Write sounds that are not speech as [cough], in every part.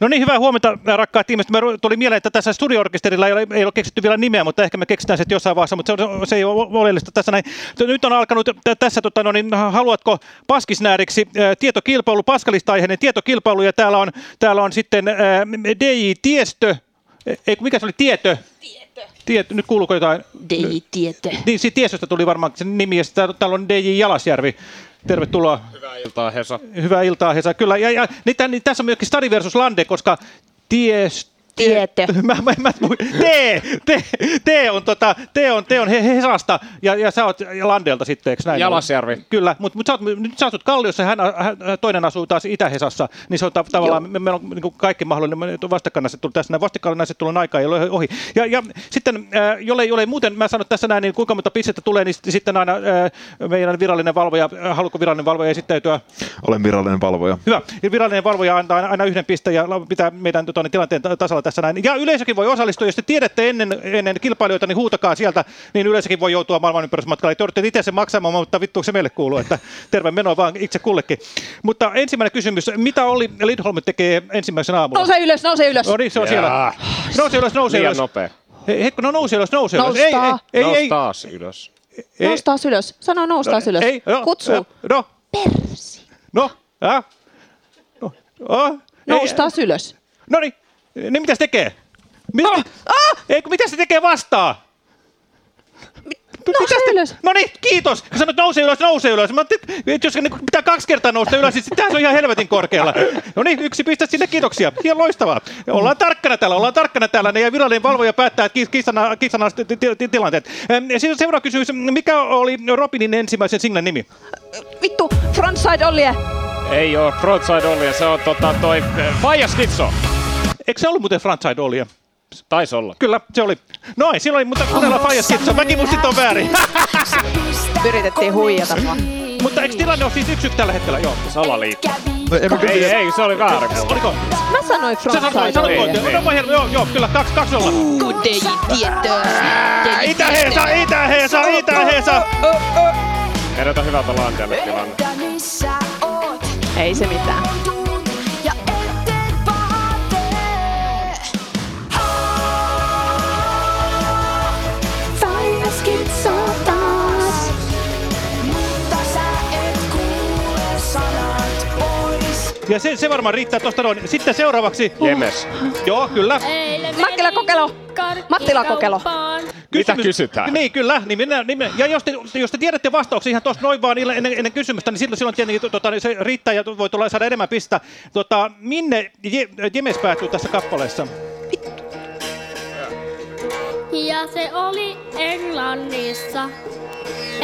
No niin, hyvää huomenta rakkaat ihmiset. Me tuli mieleen, että tässä studioorkesterilla ei ole, ei ole keksitty vielä nimeä, mutta ehkä me keksitään se jossain vaiheessa, mutta se, on, se ei ole oleellista tässä näin. Nyt on alkanut tässä, tota, no niin, haluatko paskisnääriksi tietokilpailu, paskalista-aiheinen tietokilpailu, ja täällä on, täällä on sitten DJ Tiestö, ei, mikä se oli, Tietö? Tietö. Tietö. Nyt kuuluuko jotain? DJ Tietö. Niin, siitä Tiestöstä tuli varmaan se nimi, ja täällä on DJ Jalasjärvi. Tervetuloa. Hyvää iltaa, Hesa. Hyvää iltaa, Hesa. Kyllä, ja, ja niin, tämän, niin tässä on myöskin Stadi versus Lande, koska ties, Tietö. Mä, mä, mä, te, te, te, on, tota, te on, te on Hesasta ja, ja sä oot Landelta sitten, eikö näin? Jalasjärvi. Kyllä, mutta mut sä oot, nyt sä asut Kalliossa ja hän, hän, toinen asuu taas Itä-Hesassa, niin se on ta- tavallaan, me, meillä on niin kaikki mahdollinen vastakkainasettelu tässä, näin vastakkainasettelun aika ei ole ohi. Ja, ja sitten, äh, jollei, jollei muuten, mä sanon tässä näin, niin kuinka monta pistettä tulee, niin sitten aina äh, meidän virallinen valvoja, äh, haluatko virallinen valvoja esittäytyä? Olen virallinen valvoja. Hyvä, virallinen valvoja antaa aina, yhden pisteen ja pitää meidän tuonne, tilanteen tasalla tässä näin. Ja yleisökin voi osallistua, jos te tiedätte ennen, ennen kilpailijoita, niin huutakaa sieltä, niin yleisökin voi joutua maailman ympärysmatkalle. Te olette itse sen maksamaan, mutta vittu se meille kuuluu, että [laughs] terve menoa vaan itse kullekin. Mutta ensimmäinen kysymys, mitä oli Lindholm tekee ensimmäisenä aamulla? Nouse ylös, nouse ylös. No niin, se on siellä. Nouse ylös, nouse Liian ylös. nopea. No nouse ylös, nouse ylös. Ei, ei, Nous ei, taas ylös. ei. Nousta taas ylös. Sano nousta taas ylös. Ei, no, Kutsu. No, Persi. no, äh. no, oh, Nousta ei, taas ylös. No niin, niin mitä se tekee? Mitä, Ah! ah! Ei, kun mitä se tekee vastaan? Nouse se- ylös. No niin, kiitos. Kun sanoit nouse ylös, nouse ylös. Mä ajattelin, että jos niin pitää kaksi kertaa nousta ylös, niin sittenhän se on ihan helvetin korkealla. No niin, yksi piste sinne, kiitoksia. Hieno loistavaa. Ollaan tarkkana täällä, ollaan tarkkana täällä. Ja virallinen valvoja päättää kis- kissana, kissana ti- ti- ti- tilanteet. Ja Sitten seuraava kysymys. Mikä oli Robinin ensimmäisen singlen nimi? Vittu, frontside Ollie. Ei oo Frontside Ollie, se on tota toi eh, Faija Snitso. Eikö se ollut muuten Frontside Ollie? Taisi olla. Kyllä, se oli. Noin, silloin oli, mutta kuunnellaan Faija Skitsa. Mäkin musta on väärin. [laughs] Yritettiin huijata mua. mutta eikö tilanne ole siis yksi yksi tällä hetkellä? Joo. Salaliitto. No, mä Ei, ei, se oli mulla. Oliko? Mä sanoin Sä sanoit, frontside sanoit. No, mä joo, joo, kyllä, kaksi, kaksi olla. DJ Tietö. DJ Itä-Heesa, Itä-Heesa, Itä-Heesa. Ei näytä hyvältä Landelle tilanne. Ei se mitään. Ja se, se varmaan riittää tosta noin. Sitten seuraavaksi. Jemes. Joo, kyllä. Mattila kokelo. Mattila kokelo. Mitä kysytään? Niin, kyllä. Niin minä, niin minä, ja jos te, jos te tiedätte vastauksen ihan tuosta noin vaan ennen, ennen kysymystä, niin silloin, silloin tietenkin tota, niin se riittää ja voi tulla saada enemmän pistä. Tota, minne Je, Jemes päätyy tässä kappaleessa? Ja se oli Englannissa.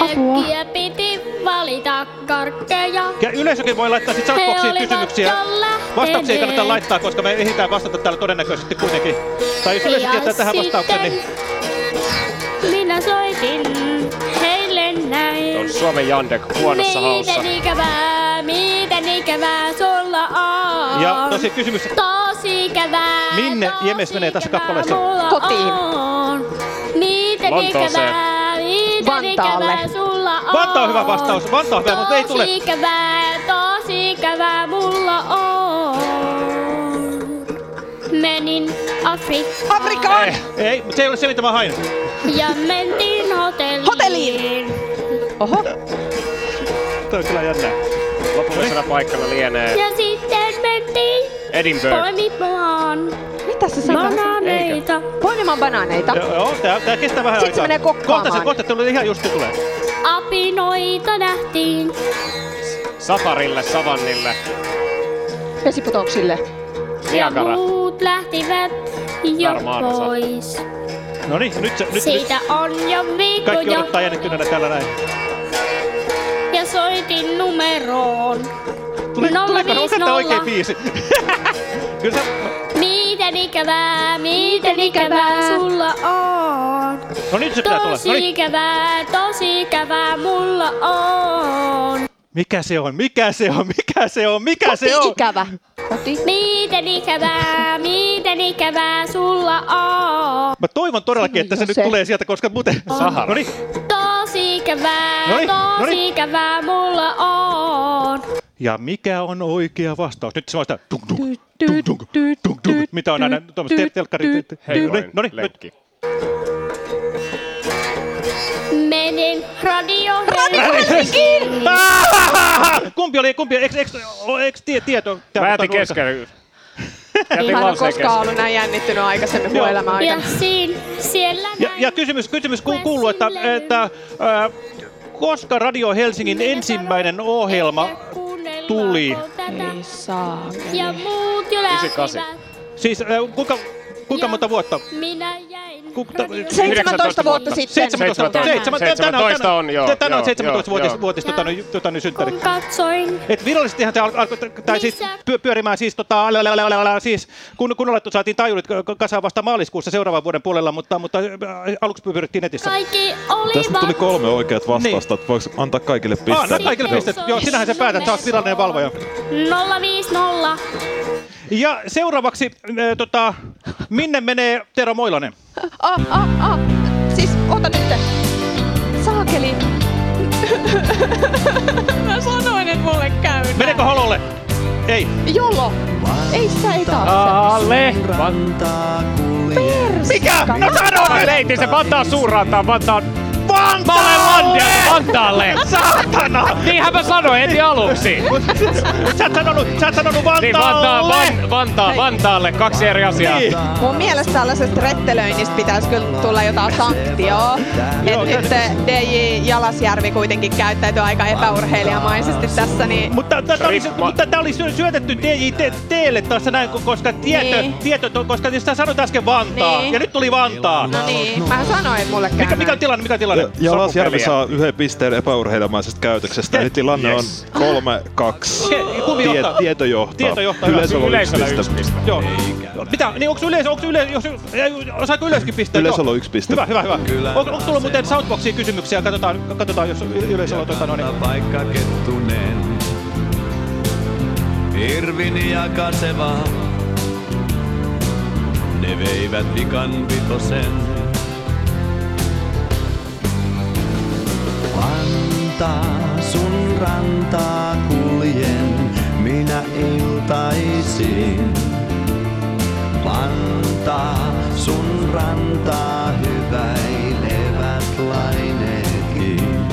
Apua. Äkkiä piti valita karkkeja. Ja yleisökin voi laittaa Shoutboxiin olivat kysymyksiä. Vastauksia ei kannata laittaa, koska me ehditään vastata täällä todennäköisesti kuitenkin. Tai jos yleisö tietää tähän vastauksen, niin... Minä soitin heille näin. On Suomen Jandek huonossa haussa. Miten ikävää, miten ikävää sulla on. Ja tosi kysymys, Tosi ikävää. Minne tosi Jemes menee tässä kappaleessa? Kotiin. On. Miten Lontooseen. ikävää, miten Vantaalle. ikävää sulla on. Vantaa on hyvä vastaus. Vantaa on hyvä, mutta ei tule. Tosi ikävää, tosi ikävää mulla on. Menin Afrikkaan Afrikaan. ei, ei, mutta se ei ole se, mitä mä hain. ja mentiin hotelliin. Hotelliin. Oho. Toi on kyllä jännää. Lopullisena paikkana lienee Ja mentiin Edinburgh. poimimaan Mitä se sanoo? banaaneita. Poimimaan banaaneita. Joo, joo tää, tää kestää vähän Sitten se aikaa. menee kokkaamaan. Kohta se, kohta tulee ihan just se tulee. Apinoita nähtiin. Safarille, Savannille, Vesiputouksille. Ja Niagara. muut lähtivät jo Varmaan pois. No niin, nyt, se, nyt, nyt Siitä on jo kaikki viikkoja odottaa jännittyneenä täällä näin. ja soitin numeroon. Tuli, Nolla tuliko, viisi onko tämä nolla. oikein biisi? [laughs] Kyllä se, Miten ikävää, miten ikävää sulla on. no nyt se pitää tulla. No Tosi niin. ikävää, tosi ikävää mulla on. Mikä se on? Mikä se on? Mikä se on? Mikä se on? Koti-ikävä. Koti. Miten ikävää, miten ikävää sulla on. Mä toivon todellakin, että se No nyt se. tulee sieltä, koska muuten... Sahara. No niin, Tosi ikävää, Noniin, tosi noniin. ikävää mulla on. Ja mikä on oikea vastaus? Nyt semmoista tung, tung, tung, tung, tung, tung. Mitä on aina tuommoista telkkari... Heikoin No niin, nyt. Menin radio Ah! [laughs] Kumpi oli, kumpi, eikö, eikö, eikö tie, tieto? Mä jätin kesken. Jätin Hän on koskaan ollut näin jännittynyt aikaisemmin mun elämän Ja aikana. siin, siellä Ja, näin. ja kysymys, kysymys ku- kuuluu, että, että äh, koska Radio Helsingin ensimmäinen ohjelma tuli? Ei saa. Ja muut jo 98. lähtivät. Siis äh, kuinka, kuinka monta vuotta? Minä. 17 vuotta sitten. 17, Tänään. 17, 17 on, joo, Tänään on joo, 17-vuotis joo. vuotis, tota, niin- tota, niin synttäri. Kun katsoin Et virallisestihan se al- alkoi, tai siis pyörimään siis, tota, siis kun, kun alettu saatiin tajurit k- kasaan vasta maaliskuussa seuraavan vuoden puolella, mutta, mutta äh, aluksi pyörittiin netissä. kaikki olivat. Tästä tuli kolme oikeat vastausta, että voiko antaa kaikille Ah, pisteet? no kaikille Joo. pistet. Joo, sinähän se päätät, sä oot virallinen valvoja. 050. Ja seuraavaksi, äh, tota, minne menee Tero Moilanen? Ah, ah, ah. Siis, ota nyt. Saakeli. [laughs] Mä sanoin, että mulle käy näin. Meneekö hololle? Ei. Jolo. Ei sitä ei taas. Alle! Vantaa. Mikä? No sano Mä nyt! leitin se Vantaan suurrantaan, Vantaan... Mä Vantaalle! olen Lande, Vantaalle! Saatana! Niinhän mä sanoin heti aluksi! Sä et sanonut, sä et sanonut Niin Vantaa, Vantaalle! van, Vantaa, Vantaalle, kaksi eri asiaa. Niin. Mun mielestä tällaisesta rettelöinnistä pitäisi kyllä tulla jotain sanktioa. Joo, Et nyt DJ Jalasjärvi kuitenkin käyttäytyy aika epäurheilijamaisesti tässä, niin Mutta tämä oli, Rippa. mutta tää oli sy- syötetty DJTlle tuossa näin, ko- koska tieto, Niin. tieto to- koska sä sanoit äsken Vantaa, Niin. ja nyt tuli Vantaa. no niin, mä sanoin, että mulle käy Mikä, mikä on tilanne, mikä on tilanne? Jalas Järvi Sopupeliä. saa yhden pisteen epäurheilemaisesta käytöksestä. Eli tilanne Yes. on 3-2. Ke- kumpi johtaa? tieto johtaa. Tieto johtaa, hyvä. Yleisöllä on yksi Yleisöllä piste. yksi piste. Joo. Mitä? Niin onko yleisö, onko yleisö, jos, osaako yleisökin pisteet? Yleisöllä on yksi piste. Hyvä, hyvä, hyvä. Onko, onko tullut muuten Soundboxiin kysymyksiä? Katsotaan, katsotaan jos yleisöllä on tota, no niin. Paikka kettunen. Irvin ja Kaseva. Ne veivät vikan vitosen. Vantaa sun rantaa kuljen minä iltaisin. Vantaa sun rantaa hyväilevät laineetkin.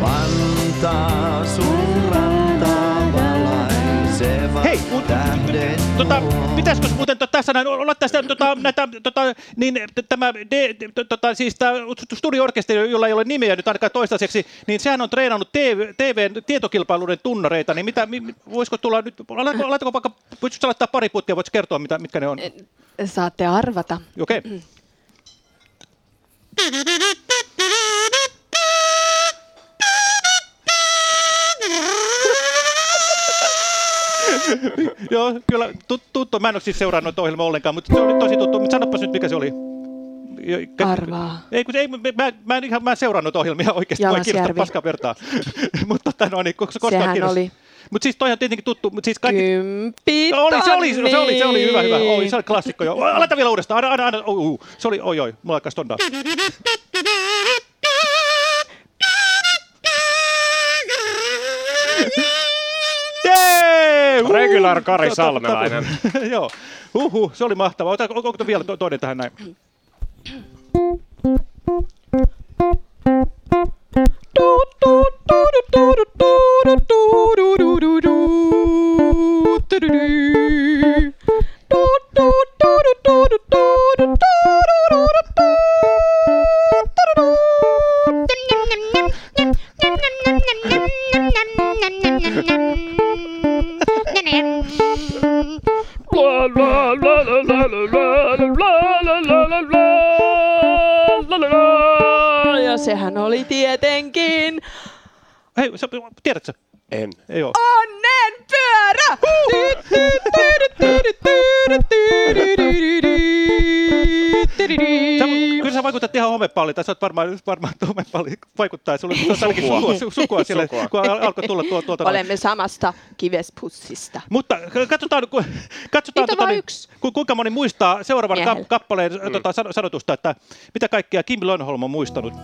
Vantaa sun rantaa valaisevat Hei, mut, tähdet tota, pitäisikö muuten to, tässä näin olla tästä tota, näitä, tota, niin tämä D, t- tota, siis tämä studioorkesteri, jolla ei ole nimeä nyt ainakaan toistaiseksi, niin sehän on treenannut TV, TVn tietokilpailuiden tunnareita, niin mitä, mi, voisiko tulla nyt, alatko vaikka, voisitko laittaa pari putkia, voitko kertoa, mitä, mitkä ne on? Saatte arvata. Okei. Okay. [laughs] Joo, kyllä tut- tuttu. Mä en ole siis seurannut ohjelmaa ollenkaan, mutta se oli tosi tuttu. Mutta sanopas nyt, mikä se oli. Arvaa. Ei, kun, ei mä, mä, mä, en ihan, mä en seurannut ohjelmia oikeasti. Mä kiinnostaa paskaa vertaa. [laughs] mutta tota, no, niin, koska koskaan Sehän kiinnostaa. oli Mutta siis toi on tietenkin tuttu. Mutta siis kaikki, kymppi oli, se oli, se oli, se oli hyvä, hyvä. Oi, se oli klassikko jo. Aloita vielä uudestaan. Aina, aina, aina. Oi, oi. Se oli, oi, oi. Mulla alkaa stondaa. Regular Kari Salmelainen. [laughs] Joo. Uhu, se oli mahtavaa. Ota, onko vielä to- toinen tähän näin? Ja sehän oli tietenkin Hei, sä, tiedätkö? En. Ei oo. onnen pyörä! Sä, vaikutat ihan homepallilta. Sä oot varmaan, varmaan että homepalli vaikuttaa. Sulla on ainakin Sukua. sukua, su- sukua siellä, Sukua. kun al- alkoi tulla tuo, tuolta. noin. Olemme samasta kivespussista. Mutta katsotaan, ku, katsotaan tota, vaan niin, yksi. ku, kuinka moni muistaa seuraavan kap, kappaleen mm. tota, san- sanotusta, että mitä kaikkea Kim Lönholm on muistanut.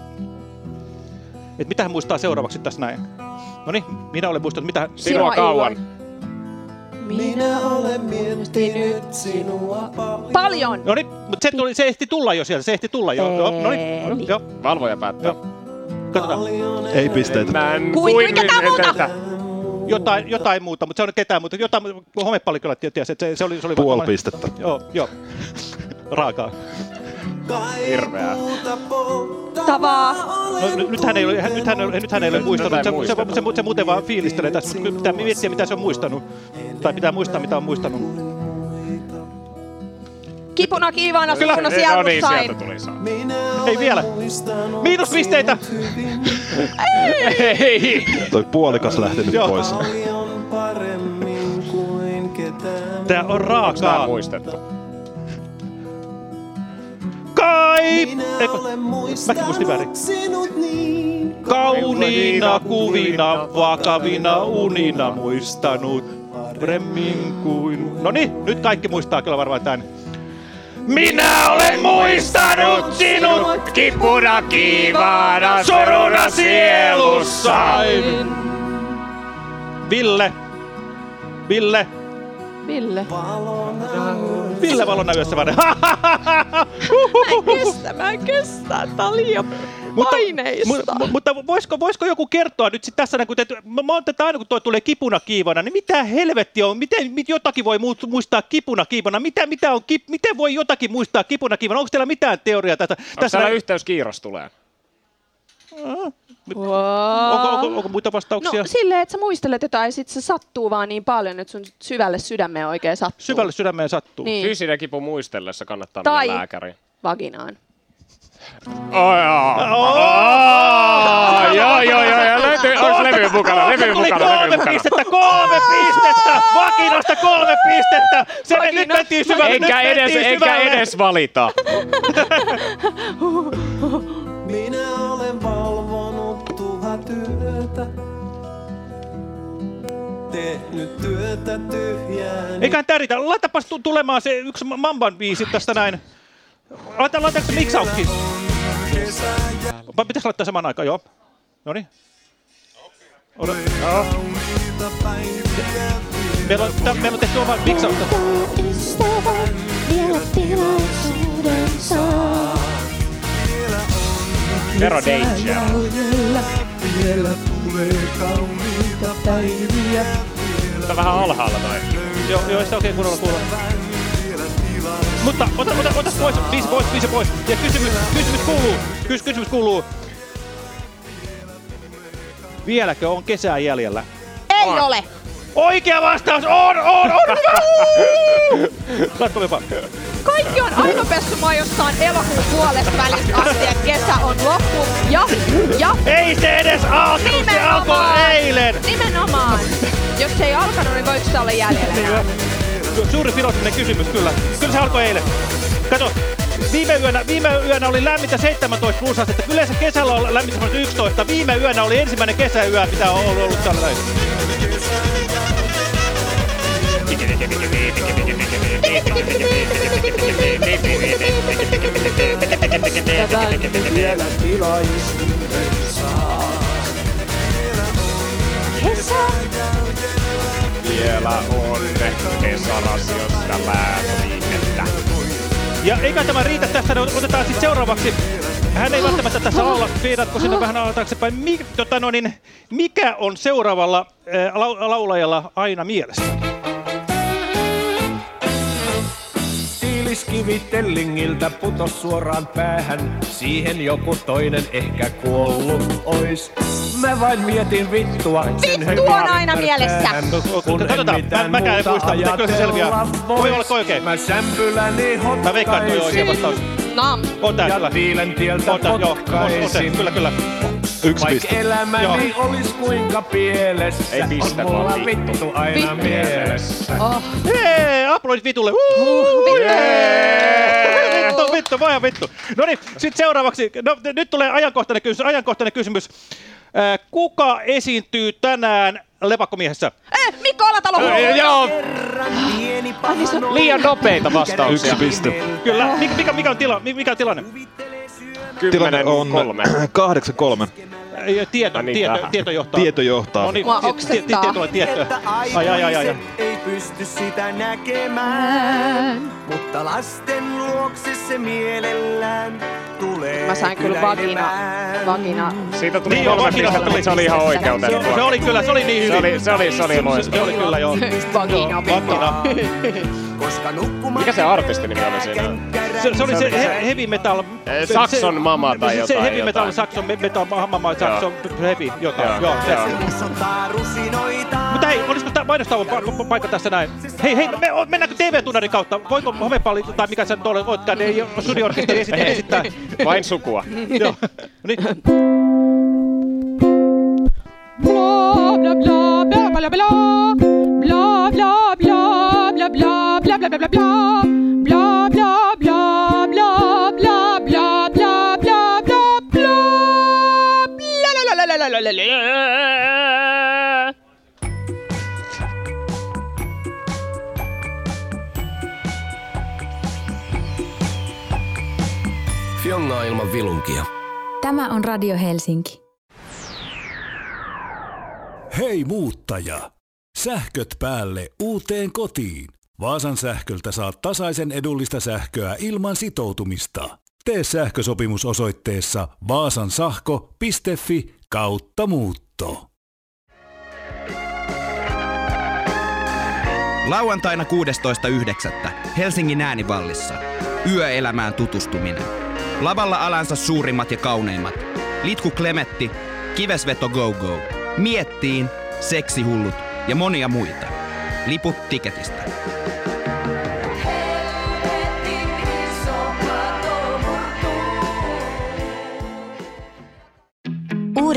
Et mitä hän muistaa seuraavaksi tässä näin? No niin, minä olen muistanut, mitä... Sinua kauan. Minä olen miettinyt sinua paljon. No niin, mutta se, tuli, se ehti tulla jo sieltä, se ehti tulla jo. Joo, no niin, joo. Valvoja päättää. Joo. Katsotaan. Ei pisteitä. Mä en Kuin- kuin ketään muuta? tätä. Jotain, jotain muuta, mutta se on ketään muuta. Jotain, homepalli kyllä tiesi, että se, se oli... Se oli Puoli pistettä. Joo, joo. Raakaa. Hirveää. Tavaa. No, nyt, nythän ei ole, hän- nythän, ei ole- nythän ei ole muistanut. Se, ei se, se, se, muuten vaan fiilistelee tässä. Kyllä Pitää miettiä, mitä se on muistanut. Tai pitää muistaa, mitä on muistanut. Kipuna kiivana Kyllä. suuna No niin, sielussain. sieltä tuli saa. Ei vielä. Miinuspisteitä. Ei. Toi puolikas lähti nyt Joo. pois. Tää on Tää on raakaa. muistettu. Kai! Eikö? Mäkin muistin väärin. Kauniina kuvina, vakavina unina muistanut paremmin kuin... No niin, nyt kaikki muistaa kyllä varmaan tämän. Minä olen muistanut sinut Kipuna kiivaana soruna sielussain. Ville. Ville. Ville. Ville valon yössä vaan. [laughs] Mä en kestä, mä en kestä. Tää on liian paineista. mu- mutta voisiko, voisiko joku kertoa nyt sit tässä, kun te, mä, mä oon tätä aina kun toi tulee kipuna kiivana, niin mitä helvetti on, miten mit, jotakin voi muut- muistaa kipuna kiivana, mitä, mitä on, kip, miten voi jotakin muistaa kipuna kiivana, onko teillä mitään teoriaa tästä? Onko täällä yhteyskiirros tulee? Wow. onko, onko, onko, muita vastauksia? No silleen, että sä muistelet jotain ja sit se sattuu vaan niin paljon, että sun syvälle sydämeen oikein sattuu. Syvälle sydämeen sattuu. Niin, Fyysinen kipu muistellessa kannattaa Tai- mennä lääkäriin. vaginaan. Oh, joo. Oh, joo, joo, joo, joo. Löytyy, onko levy mukana? Levy mukana, levy kolme mukana. pistettä, kolme pistettä! Vakinasta kolme pistettä! Se nyt mentiin syvälle, Enkä nyt edes, enkä edes valita. [laughs] työtä tyhjään. Eiköhän tää riitä. Laitapas tu- tulemaan se yksi ma- Mamban biisi tästä näin. Laita, laitaanko se miksaukki? Pitäis laittaa samaan aikaan, joo. Noniin. Odot. Joo. Meillä on, tä- meillä on tehty oma miksaus. Ystävä vielä tilaisuuden saa. Vero Danger. Vielä tulee kauniita päiviä. On vähän alhaalla toi. Joo, joo, sitä oikein kunnolla kuulla. Mutta ota, ota, ota pois, biisi pois, biisi pois. Ja kysymys, kysymys kuuluu, kys, kysymys kuuluu. Vieläkö on kesää jäljellä? Ei ole! Oikea vastaus on, on, on! Laitko [laughs] jopa. Kaikki on aivopessy mua jostain elokuun puolesta välistä asti ja kesä on loppu. Ja, ja Ei se edes alkanut, se alkoi eilen! Nimenomaan. Jos se ei alkanut, niin voiko se olla jäljellä? Su- Suuri filosofinen kysymys, kyllä. Kyllä se alkoi eilen. Kato, viime yönä, viime yönä oli lämmintä 17 plus astetta. Yleensä kesällä on lämmintä semmoinen 11. Viime yönä oli ensimmäinen kesäyö, mitä on ollut, ollut tällä näin. Vielä tilaisuuden saa. Kesä, Vielä on kesarasiosta lääkliikettä. Ja eikä tämä riitä tässä, niin otetaan sitten seuraavaksi. Hän ei välttämättä tässä olla, viidatko sinne vähän taaksepäin. Mi, tota, no niin, mikä on seuraavalla lau, laulajalla aina mielessä? Tiiliskivi Tellingiltä putos suoraan päähän. Siihen joku toinen ehkä kuollut ois. Mä vain mietin vittua. sen Vittu on aina mielessä. Kun en mitään mä- mäkään en muuta muista, mutta kyllä se selviää. ajatella Voi olla oikein. Mä sämpyläni Mä veikkaan, että toi on oikea vastaus. Nam. On tää Ja kyllä. tiilen tieltä On tää, joo, on, on se, potkaisin. kyllä, kyllä. Yksi Vaikka piste. elämäni olis kuinka pielessä, Ei piste, on mulla vittu. vittu aina Vittu. mielessä. Oh. Hei, aplodit Vitulle. Uh, vittu, vittu, voi vittu. No niin, sitten seuraavaksi, no, nyt tulee ajankohtainen kysymys. Ajankohtainen kysymys. Äh, kuka esiintyy tänään Lepakkomiehessä? Eh, Mikko Alatalo! Joo, Pieni Ai niin se- liian nopeita vastauksia. Yksi piste. Kyllä. Mikä, mikä, mikä, on, tila, mikä on tilanne? Tilanne Kymmenen on kolme. 8-3. Ei, Tieto, No niin, tieto, tieto johtaa. Tieto johtaa. No niin, Mua oksettaa. tieto on tieto. Ai, ai, ai, ai. ai. ei pysty sitä näkemään, mutta lasten luokse se mielellään tulee Mä sain kyllä vagina, vagina. Siitä tuli Niin kolme vagina pistettä, mutta se oli ihan Se, oikeutettua. se oli kyllä, se oli niin Se hyvin. oli, se oli, se oli Se loistava. oli kyllä joo. Vagina. Vagina. Koska nukkumaan Mikä se artistin nimi oli siinä? Se, se oli se he- heavy metal. Eh, Saxon Mama tai se- Se jotain, heavy metal, jotain. Saxon me- metal, mama, Saxon heavy, jotain. Joo, Joo, se. Mutta hei, olisiko tämä mainostauon pa- pa- paikka tässä näin? Hei, hei, me, mennäänkö TV-tunnarin kautta? Voiko homepalli tai mikä se nyt ole, oletkaan, ei studioorkesteri esittää, esittää. Vain sukua. Joo. No niin. Bla bla bla bla bla bla bla bla bla bla bla bla bla bla bla bla bla bla bla Fjongaa ilman vilunkia. Tämä on Radio Helsinki. Hei muuttaja! Sähköt päälle uuteen kotiin. Vaasan sähköltä saat tasaisen edullista sähköä ilman sitoutumista. Tee sähkösopimus osoitteessa vaasansahko.fi kautta muutto. Lauantaina 16.9. Helsingin äänivallissa. Yöelämään tutustuminen. Lavalla alansa suurimmat ja kauneimmat. Litku Klemetti, Kivesveto Go Go, Miettiin, Seksihullut ja monia muita. Liput tiketistä.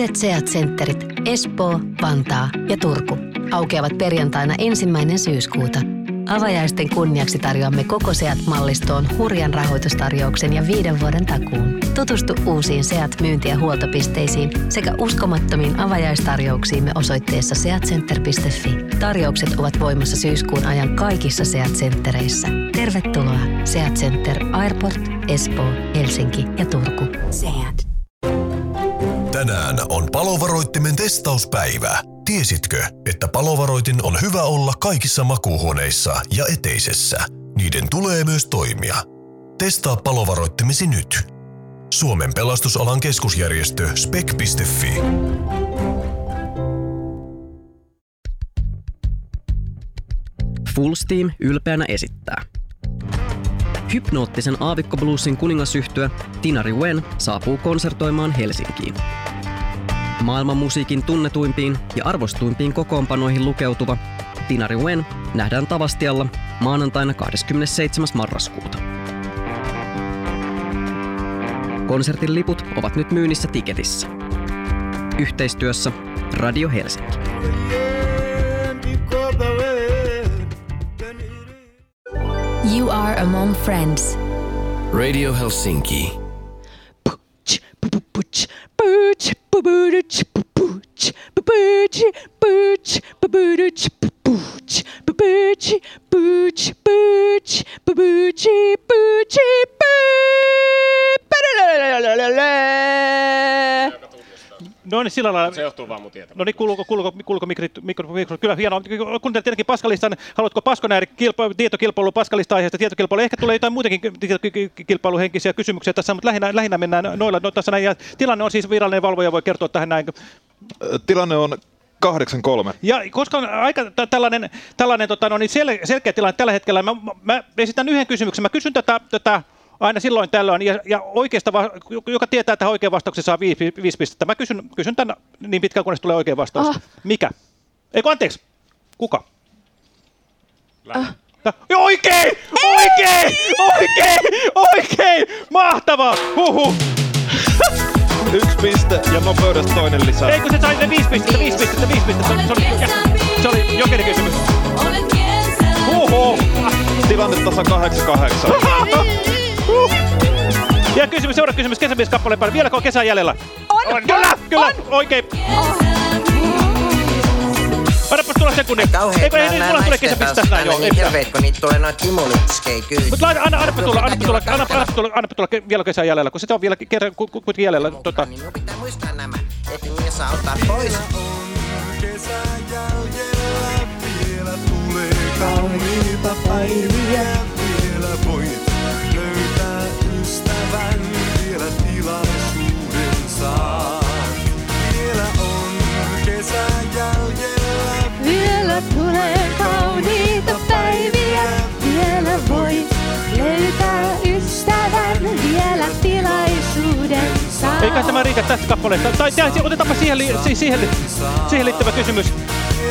Uudet Seat-sentterit Espoo, Vantaa ja Turku aukeavat perjantaina ensimmäinen syyskuuta. Avajaisten kunniaksi tarjoamme koko Seat-mallistoon hurjan rahoitustarjouksen ja viiden vuoden takuun. Tutustu uusiin Seat myynti- ja huoltopisteisiin sekä uskomattomiin avajaistarjouksiimme osoitteessa seatcenter.fi. Tarjoukset ovat voimassa syyskuun ajan kaikissa Seat-senttereissä. Tervetuloa Seat Center Airport, Espoo, Helsinki ja Turku. Seat. Tänään on palovaroittimen testauspäivä. Tiesitkö, että palovaroitin on hyvä olla kaikissa makuuhuoneissa ja eteisessä? Niiden tulee myös toimia. Testaa palovaroittimesi nyt. Suomen pelastusalan keskusjärjestö spek.fi. Full Steam ylpeänä esittää. Hypnoottisen aavikkobluesin kuningasyhtyö Tinari Wen saapuu konsertoimaan Helsinkiin. Maailman musiikin tunnetuimpiin ja arvostuimpiin kokoonpanoihin lukeutuva Tinari Wen nähdään Tavastialla maanantaina 27. marraskuuta. Konsertin liput ovat nyt myynnissä tiketissä. Yhteistyössä Radio Helsinki. You are among friends. Radio Helsinki. No niin, sillä lailla. Se johtuu vaan mun tieto. No niin, kuuluuko, kuuluuko, kuuluuko mikro, mikro, mikro, kyllä hienoa. Kuuntelet tietenkin Paskalistan, haluatko Paskonääri kilpa, tietokilpailu Paskalista aiheesta tietokilpailu. Ehkä tulee jotain muitakin tietokilpailuhenkisiä kysymyksiä tässä, mutta lähinnä, lähinnä mennään noilla. No, tässä näin, ja tilanne on siis virallinen valvoja, voi kertoa tähän näin. Tilanne on 8-3. Ja koska on aika t- tällainen, tällainen tota, no niin sel, selkeä tilanne tällä hetkellä, mä, mä esitän yhden kysymyksen. Mä kysyn tätä, tätä aina silloin tällöin, ja, ja oikeasta, joka tietää, että oikea vastauksen saa viisi, viisi pistettä. Mä kysyn, kysyn tämän niin pitkään, kunnes tulee oikea vastaus. Ah. Mikä? Eikö anteeksi? Kuka? Tää- Joo, Oikein! Oikein! Oikein! Oikein! Mahtavaa! Huhu! Yksi piste ja nopeudesta toinen lisää. Eikö se sai ne viisi pistettä, viisi pistettä, viisi pistettä? Se, oli- se, oli, se oli jokerin kysymys. Huhu! Tilanne tasa 8-8. [laughs] Ja kysymys, seuraava kysymys kesämieskappaleen päälle. Vieläkö on kesän jäljellä? On! Kyllä, kyllä, oikein. Annapa tulla sekunnin. Eikö ei, niin, mulla tulee kesäpiste tässä näin, joo. Niin hirveet, kun niitä tulee noita kimulitskei kyllä. Mutta laita, anna, annapa tulla, annapa tulla, annapa, tulla, annapa tulla vielä kesän jäljellä, kun sitä on vielä kerran ku- ku- kuitenkin jäljellä. Tota. Minun pitää muistaa nämä, että minä saa ottaa pois. Kauniita päiviä vielä voit ystävän vielä tilaisuuden saa. Vielä on kesä jäljellä. Vielä tulee kauniita päiviä, vielä voit löytää ystävän, vielä tilaisuuden saa. Eikä tämä riitä tästä kappaleesta. Tai tai otetaanpa siihen, li, si- siihen, li- siihen liittyvä kysymys.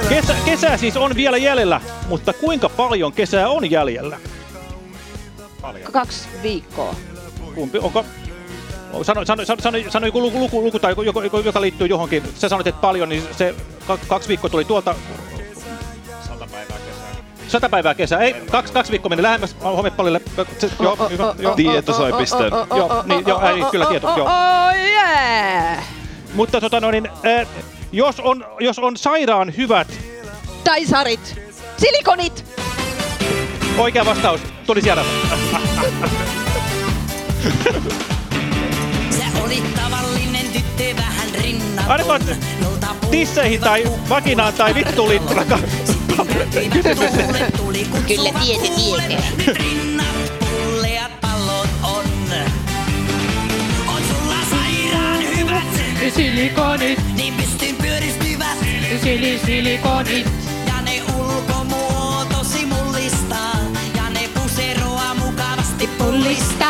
Kesä, kesää siis on vielä jäljellä, mutta kuinka paljon kesää on jäljellä? Kaksi viikkoa. Kumpi, onko... Sano, sano, sano, sano, sano joku luku, luku, luku tai joku, joku, joka liittyy johonkin. Sä sanoit, että paljon, niin se ka- kaksi viikkoa tuli tuolta. Sata päivää kesää. Sata päivää kesää. Ei, kaksi, kaksi viikkoa meni lähemmäs homepallille. Se, joo, hyvä, joo. Tieto sai pisteen. Joo, niin, joo, ei, kyllä tieto, joo. Oh yeah! Mutta tota no niin, äh, jos, on, jos on sairaan hyvät, Taisarit! Silikonit! oikea vastaus tuli sieltä. [laughs] Sä olit tavallinen tyttö vähän rinnaton. Tisseihin tai vakinaan tai vittuliin. Kyllä tieti tietää. Silikonit! Niin pystyn pyöristyvät. Sili, silikonit! Ja ne ulkomuotosi mullistaa. Ja ne puseroa mukavasti pullistaa.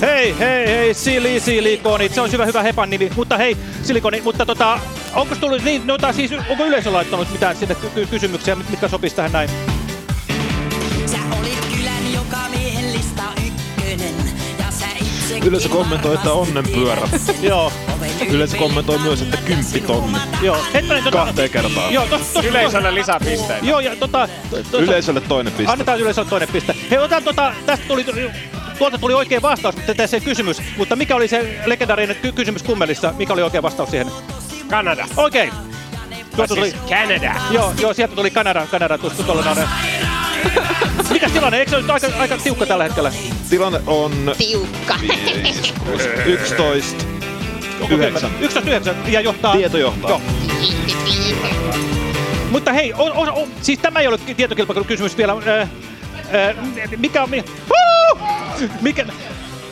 Hei, hei, hei, sili, silikonit. Se on hyvä, hyvä hepan nimi. Mutta hei, silikoni, mutta tota, onko tullut niin, no, tai siis, onko yleisö laittanut mitään sinne ky- ky- kysymyksiä, mit- mitkä sopisi tähän näin? Sä olit kylän joka miehen lista ykkönen. Ja sä itse Yleensä kommentoi, että onnenpyörä. Joo. Yleensä kommentoi myös, että kymppitonni. Joo, hetkinen, tota... Kahteen kertaan. Joo, tos, tos, Yleisölle lisää pisteitä. Joo, ja tota... tota Yleisölle toinen piste. Annetaan yleisölle toinen piste. Hei, otetaan tota, tästä tuli, tuolta tuli oikea vastaus, mutta tässä ei kysymys. Mutta mikä oli se legendaarinen ky- kysymys kummelissa? Mikä oli oikea vastaus siihen? Kanada. Oikein. Tuolta siis Canada. Joo, joo, sieltä tuli Kanada, Kanada tuosta tuolla noin. [laughs] Mikä tilanne? Eikö se nyt aika, aika tiukka tällä hetkellä? Tilanne on Tiukka. 11. 9. 11 9 ja johtaa... Tieto johtaa. Joo. Mutta hei, on, on, on, siis tämä ei ole tietokilpailukysymys vielä. Äh, äh, mikä on... mi- Huu! Mikä...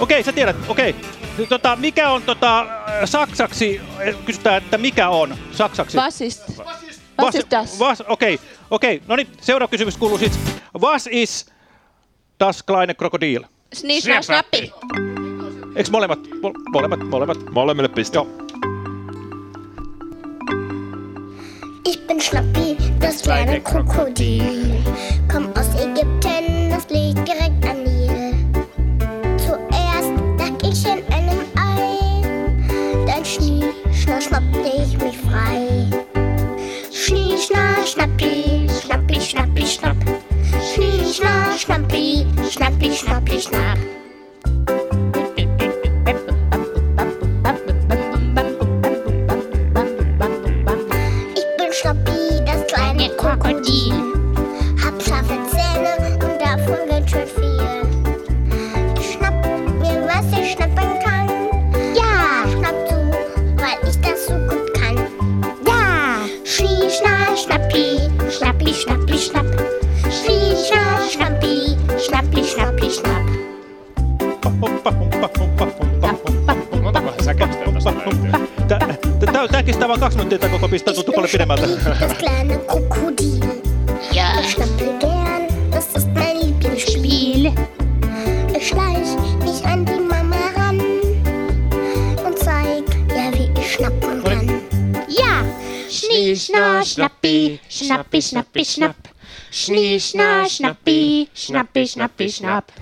Okei, sä tiedät, okei. Tota, mikä on tota, saksaksi, äh, kysytään, että mikä on saksaksi? Was ist? Was ist das? Was, okei, okei. No niin, seuraava kysymys kuuluu siis, was is das kleine Krokodil? Snash, snappi. Eikö molemmat, mo- molemmat, molemmat? Molemmille piste. Joo. Ich bin Schnappi, das kleine Krokodil. Komm schna, schnappi, schnappi, schnappi, schnapp. Schnie, schna, schnappi, schnappi, schnappi, schnapp. Tää kestää vain kaksi minuuttia, tää koko pistää tuntuu paljon pidemmältä. Das kleine Krokodil. Ja. Ich schnappe gern, das ist mein Lieblingsspiel. Ich schleich mich an die Mama ran und zeig wie ich schnappen kann. Ja. Schnie, schna, schnappi, schnappi, schnappi, schnapp. Schnie, schna, schnappi, schnappi, schnappi, schnapp.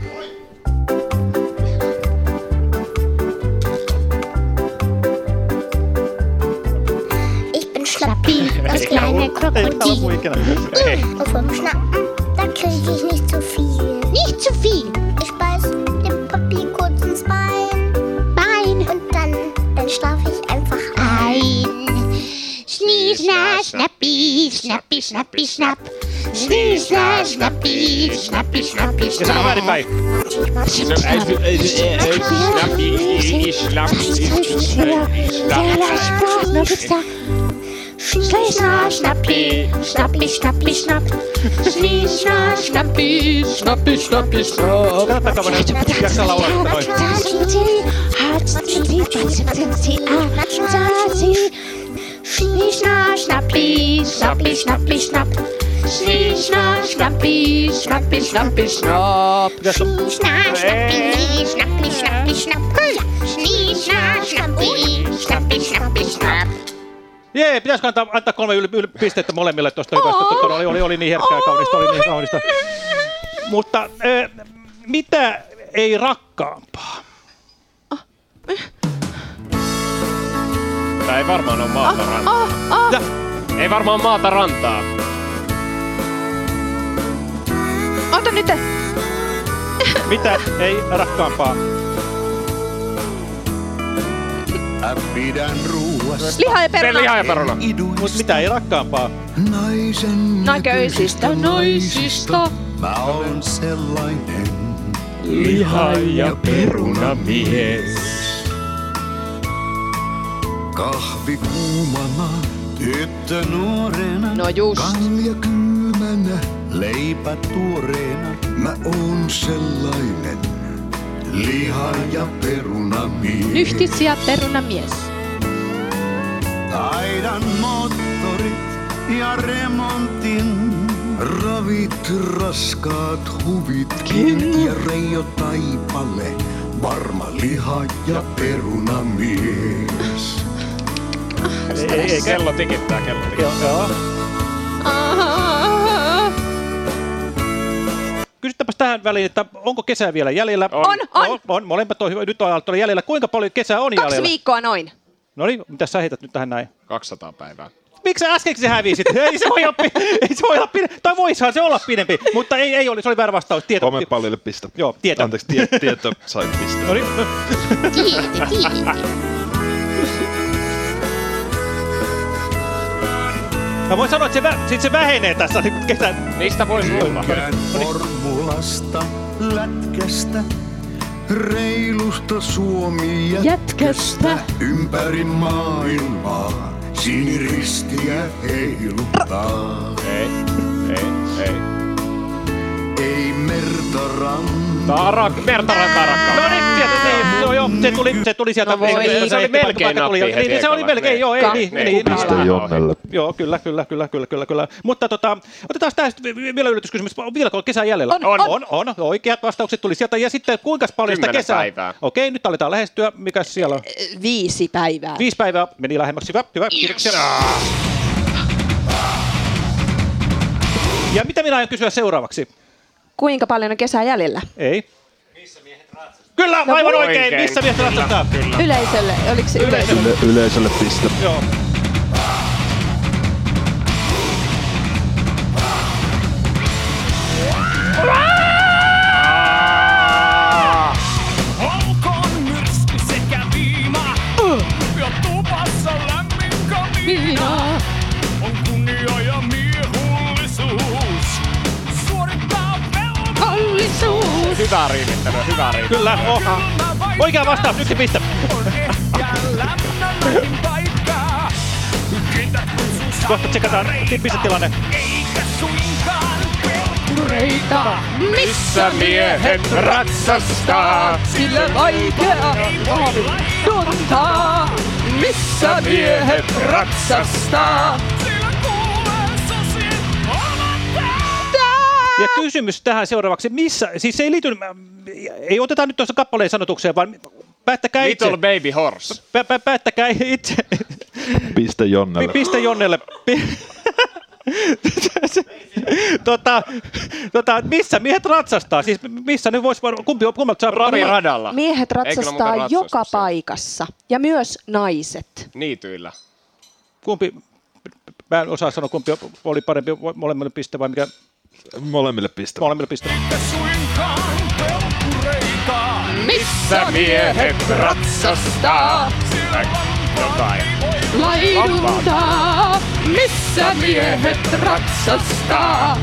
der Krokodil. Ich habe Ruhe, genau. Mmh, und vom Schnappen, da kriege ich nicht zu viel. Nicht zu viel? Ich beiß dem Papi kurz ins Bein. Bein. Und dann, dann schlafe ich einfach ein. Schnie, schna, schnappi, schnappi, schnappi, schnapp. Schnappi, schnappi, schnappi, schnappi, schnappi, Schnappi, Schnappi, Schnappi, Schnappi, Schnappi, Schnappi, schnappi, schnappi, schnappi, schnappi, Snisna, snappi, snappi, snappi, snap. Snisna, snappi, snappi, snappi, snap. Kannattaako ne jaksaa laulaa noin? Snisna, snappi, snappi, snappi, snap. Snisna, snappi, snappi, snappi, snap. Snisna, snappi, snappi, snappi, snap. Snisna, snappi, snappi, snappi, snap. Jee, pitäisikö antaa, antaa kolme yli, yli pistettä molemmille tuosta hyvästä. Tuota, oli, oli, oli niin herkkää ja kaunista, oli niin kaunista. Mutta äh, mitä ei rakkaampaa? Tää ei varmaan ole maata rantaa. Ah, Ja, Ei varmaan maata rantaa. ota nyt. mitä ei rakkaampaa? Pidän ruuasta. Liha ja peruna. Liha ja peruna. Mut mitä ei rakkaampaa? Naisen Näköisistä naisista. Mä oon sellainen. Liha ja peruna mies. Kahvi kuumana, tyttö nuorena. No just. Kalja kylmänä, leipä tuoreena. Mä oon sellainen. Liha ja peruna mies. Nyhtis ja perunamies. Taidan moottorit ja remontin. Ravit raskaat huvitkin ja Reijo Taipale. Varma liha ja peruna mies. Ei, ei, Kello tikittää, kello tikittää. Joo. Tähän väliin, että onko kesää vielä jäljellä? On, on. on, on molemmat on hyvä. Nyt on alta jäljellä. Kuinka paljon kesää on Kaksi jäljellä? viikkoa noin. No niin, mitä sä heität nyt tähän näin? 200 päivää. Miksi sä äskeksi hävisit? [laughs] ei se voi olla, [laughs] ei se voi olla pidempi. Tai voisihan se olla pidempi, mutta ei, ei oli, se oli väärä vastaus. Tieto. Homepallille pistä. Joo, tieto. Anteeksi, tie, tieto sai pistää. No niin. [laughs] Mä voin sanoa, että se, vä- sit se vähenee tässä niin kesän. Niistä voisi luulla. Tykkään formulasta, lätkästä, reilusta Suomi jätkästä. Ympäri maailmaa siniristiä heiluttaa. Ei, ei, ei. Ei merta rantaa. Tää on rak- Merta rantaa rakkaa. No niin, joo, se tuli, se tuli sieltä. No voi. Se oli melkein vaikka tuli- nappi heti Niin, se oli melkein, joo, ei, niin, niin. niin. Piste Jonnelle. Joo, kyllä, kyllä, kyllä, kyllä, kyllä, kyllä. Mutta tota, otetaan tästä vielä yllätyskysymys. On vieläkö kesää jäljellä? On, on, on, on. Oikeat vastaukset tuli sieltä. Ja sitten kuinka paljon sitä Kymmenen kesää? päivää. Okei, nyt aletaan lähestyä. Mikä siellä on? Viisi päivää. Viisi päivää meni lähemmäksi. Hyvä, hyvä. Kiitoksia. Ja mitä minä aion kysyä seuraavaksi? Kuinka paljon on kesää jäljellä? Ei. Kyllä, No aivan voi. oikein. Missä? Kyllä. Yleisölle. Oliko se yleisölle? Yle, yleisölle piste. Joo. Hyvää riimittelyä, hyvää riimittelyä. Kyllä, oh. Oikea vastaus, yksi piste. Kohta tsekataan pistetilanne. eikä suinkaan pelkureita. Missä miehet ratsastaa? Sillä vaikea on tuntaa, missä miehet ratsastaa. Ja kysymys tähän seuraavaksi, missä, siis se ei liity, ei oteta nyt tuossa kappaleen sanotukseen, vaan päättäkää itse. Little baby horse. Pä, pä, päättäkää itse. Piste Jonnelle. Pi- Piste Jonnelle. Tota, tota, missä miehet ratsastaa? Siis missä nyt voisi, kumpi, kummalta saa Raviradalla. Miehet ne ratsastaa ratsasta joka paikassa. Ja myös naiset. Niityillä. Kumpi, mä en osaa sanoa kumpi oli parempi, molemmille piste vai mikä, Molemmille piste. molemmille piste. Missä miehet ratsastaa? Jotain. Laiduntaa, missä miehet ratsastaa.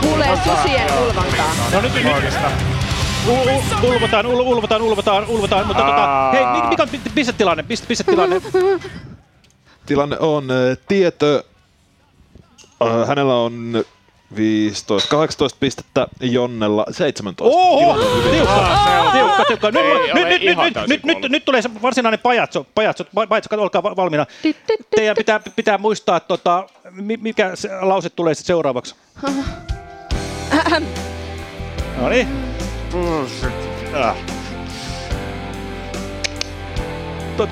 Kuulee susien ulvontaa. No nyt, u- ulvotaan, ul- ulvotaan, ulvotaan, ulvotaan, mutta tota, hei, mi- mikä on pi- pistetilanne, pist- pistetilanne? [laughs] Tilanne on äh, tietö. Hänellä on 15, 18 pistettä, Jonnella 17. Oho! Tiukka, tiukka, tiukka. Nyt, nyt, nyt, nyt, nyt, nyt, nyt tulee se varsinainen pajatso, pajatso, pajatso, olkaa va- valmiina. Teidän pitää, pitää muistaa, tota, mi- mikä se lause tulee sitten seuraavaksi. No niin.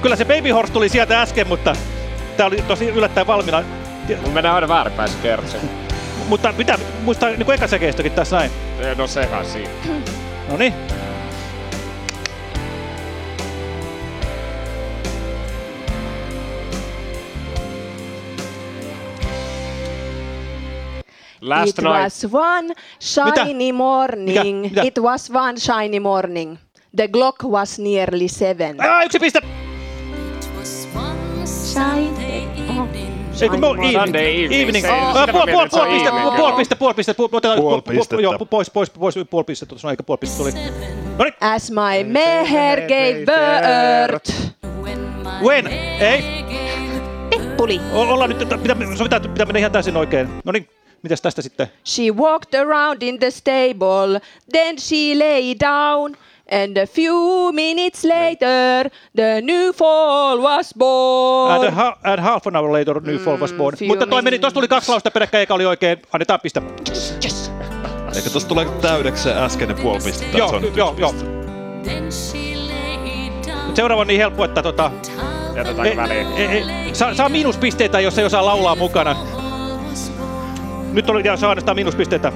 Kyllä se Baby Horse tuli sieltä äsken, mutta tää oli tosi yllättäen valmiina. Mun menee aina väärinpäin se. Mutta pitää muistaa niin kuin ekasäkeistokin tässä näin. No sehän siinä. No niin. Last It night. was one shiny morning. Mitä? Mitä? It was one shiny morning. The clock was nearly seven. Ah, yksi piste! Shiny. Oh. Ei kun me on evening. evening. evening. Se- Ah, sitä puol, mä puol, mietin, että se puol on piste, evening. puol piste, puol piste, puol, otetaan, Puol puol- pistettä. Joo, pois, pois, pois, puol pistettä, tuossa on eikä puol pistettä tuli. No niin, As my meher gave birth. When? Ei. Pippuli. O- ollaan nyt, pitää, sovitaan, että pitää mennä ihan täysin oikein. No niin, mitäs tästä sitten? She walked around in the stable, then she lay down, and a few minutes later, the new fall was born. And, a ha- and half an hour later, New Fall was born. few Mutta toi meni, tuossa tuli kaksi lausta peräkkäin, eikä oli oikein. Annetaan piste. Yes. Eikö tosta tulee täydeksi se äskeinen puoli pistettä? Joo, Se on nyt joo, joo. Mut Seuraava on niin helppo, että tota, Jätetäänkö ei, väliin? ei, ei, saa, saa miinuspisteitä, jos ei osaa laulaa mukana. Nyt oli, saa ainoastaan miinuspisteitä.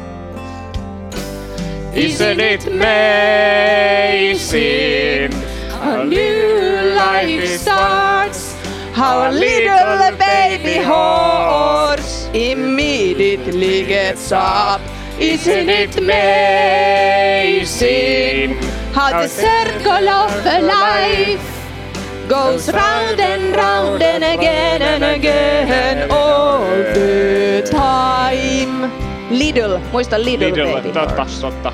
Isn't it amazing? A new life starts. How a little baby horse immediately gets up. Isn't it amazing? How the circle of life goes round and round and again and again all time. Little, muista little, Lidl, baby. totta, totta.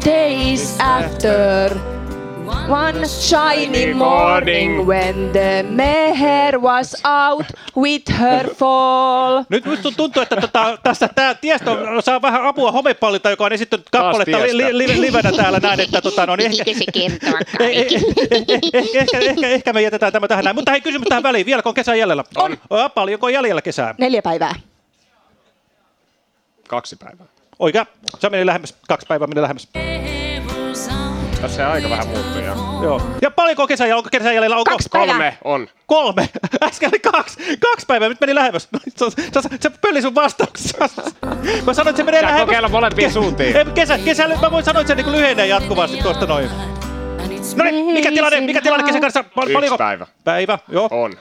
days after one shiny morning when the meher was out with her fall. Nyt musta tuntuu, että tota, tässä tämä Tiesto saa vähän apua homepallilta, joka on esittänyt kappaletta li, li, li, livenä täällä näin, että tota, no, niin ehkä, se kertoa ehkä, ehkä, ehkä, ehkä, me jätetään tämä tähän näin. Mutta hei, kysymys tähän väliin. Vieläkö on kesä jäljellä? On. Oh, paljonko on jäljellä kesää? Neljä päivää. Kaksi päivää. Oikea. Se meni lähemmäs. Kaksi päivää meni lähemmäs. Tässä aika vähän muuttuja. Joo. Ja paljonko on kesä jäljellä? Onko kesä jäljellä? Onko? Kaksi päivää. Kolme on. Kolme. [laughs] Äsken oli kaksi. Kaksi päivää, nyt meni lähemmäs. No, se, se, se pöli sun vastauksessa. [laughs] Mä sanoin, että se menee lähemmäs. kokeilla molempiin suuntiin. Ei, kesä, kesällä, mä voin sanoa, että se niin lyhenee jatkuvasti tuosta noin. No niin, mikä tilanne, mikä tilanne kesän kanssa? Pal- Yksi paljonko? päivä. Päivä, joo. On.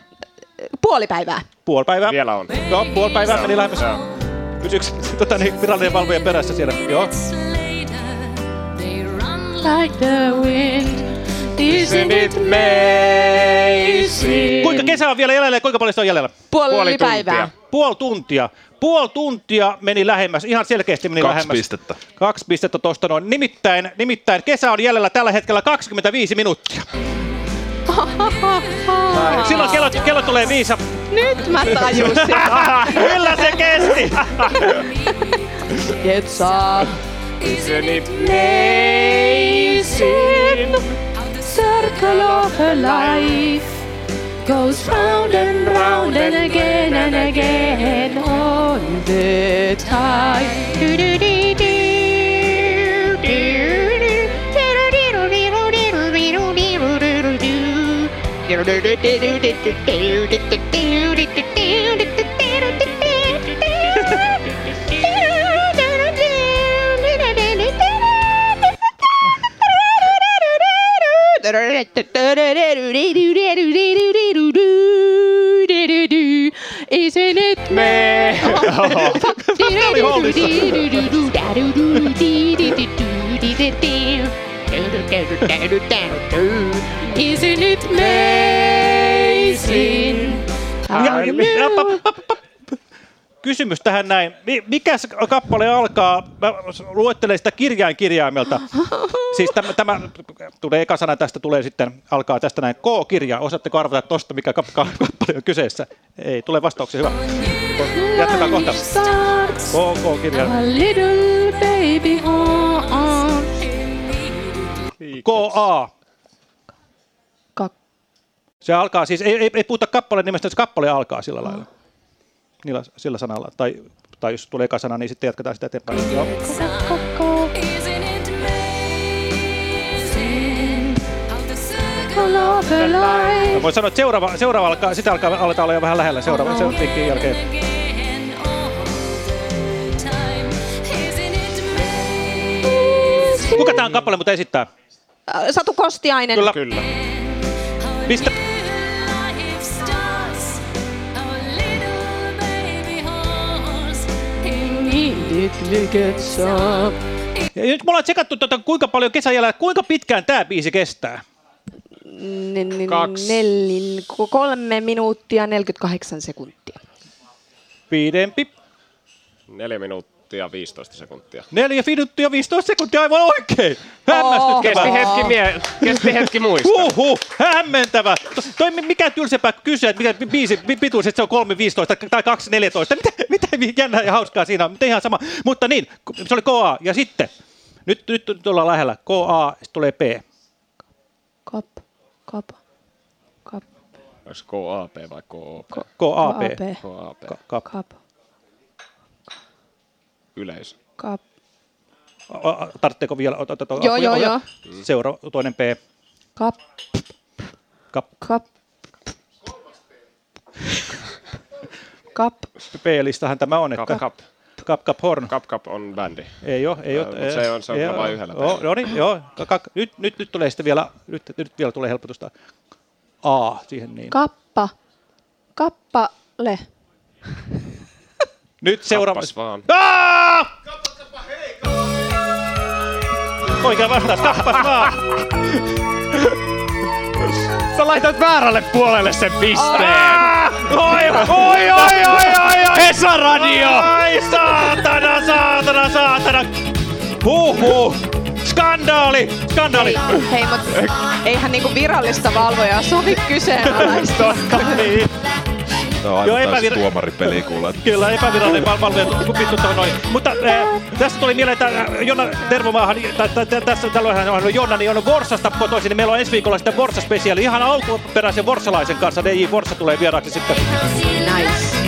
Puoli päivää. Puoli päivää. Vielä on. Joo, puoli päivää meni lähemmäs. joo. Pysyks [laughs] tota, niin, virallinen valvoja perässä siellä? Joo. Like the wind. Isn't it amazing? Kuinka kesä on vielä jäljellä ja kuinka paljon se on jäljellä? Puoli, Puoli päivää. tuntia. Puoli tuntia. Puoli tuntia meni lähemmäs, ihan selkeästi meni Kaksi lähemmäs. pistettä. Kaksi pistettä tuosta noin. Nimittäin, nimittäin kesä on jäljellä tällä hetkellä 25 minuuttia. [laughs] Silloin kello, kello tulee viisa. Nyt mä tajusin. [laughs] Kyllä se kesti! [laughs] Gets up. Isn't it Amazing. how the Circle of a life goes round and round and again and again all the time. Isn't it me? oli hollissa. Isn't it amazing? How Ja, Kysymys tähän näin. Mi- Mikä kappale alkaa? Mä luettelen sitä kirjain kirjaimelta. [laughs] Siis tämä, tämä tulee eka sana tästä, tulee sitten, alkaa tästä näin. K-kirja. Osaatteko arvata tosta, mikä kap- ka- kappale on kyseessä? Ei, tulee vastauksia. Hyvä. Jatkakaa kohta. Starts K-K-kirja. a little baby heart. K-A. Se alkaa siis, ei, ei, ei puhuta kappaleen nimestä, se kappale alkaa sillä lailla. Niillä, sillä sanalla. Tai, tai jos tulee eka sana, niin sitten jatketaan sitä eteenpäin. Joo. Mä voin sanoa, että seuraava, seuraava alkaa, sitä alkaa, aletaan olla jo vähän lähellä seuraava, se on jälkeen. Kuka tää on kappale, mutta esittää? Satu Kostiainen. Kyllä. Kyllä. Pistä. Immediately gets up. Ja nyt me ollaan tsekattu, tota, kuinka paljon kesän jälkeen, kuinka pitkään tämä biisi kestää. Kaksi. Nelin, kolme minuuttia 48 sekuntia. Pidempi. Neljä minuuttia 15 sekuntia. Neljä minuuttia 15 sekuntia, aivan oikein. Hämmästyttävää. Kesti hetki, mie- kesti hetki muistaa. Huhhuh, hämmentävä. To- Toi mi- mikä tylsempää kuin kysyä, että mikä bi- biisi bi- pituus, että se on 3.15 tai 2.14. Mitä, mitä jännää ja hauskaa siinä on, mutta ihan sama. Mutta niin, se oli KA. Ja sitten, nyt, nyt, nyt ollaan lähellä. KA, sitten tulee P. Kap, kap, kap, Onko KAP vai KOP? KAP. KAP. Kap. Kap, Yleisö. o- Tarvitseeko vielä? Ota, ota, ota, Joo, joo, joo. Seuraava, toinen P. Kap, Kap. kap. Kap. P-listahan tämä on. Että Kap, kap. Kap, kap, horn. Kap, kap on bändi. Ei ole, ei ole. mut se on- se on ei kyllä ole. vain yhdellä Joo, no niin, joo. Ka- ka- nyt, nyt, nyt tulee sitten vielä, nyt, nyt vielä tulee helpotusta. A siihen niin. Kappa. Kappale. Nyt seuraava. Kappas vaan. Aa! Oikea vastaus, kappas vaan. Sä laitat väärälle puolelle sen pisteen. Oi, oi, oi, oi, oi, oi. Esa Radio! Ai saatana, saatana, saatana. Huhhuh. Skandaali, skandaali. Hei, mut eihän niinku virallista valvojaa sovi kyseenalaista. niin. Tämä on Joo, aivan epävir- tuomaripeli kuulee. Kyllä, epävirallinen valvoja vituttaa noin. Mutta äh, tästä tuli mieleen, että äh, Jonna Tervomaahan, tässä tällöinhän on Jonna, niin on Vorsasta kotoisin, niin meillä on ensi viikolla sitten Vorsa-spesiaali ihan alkuperäisen vorsalaisen kanssa. DJ Vorsa tulee vieraaksi sitten. Nice.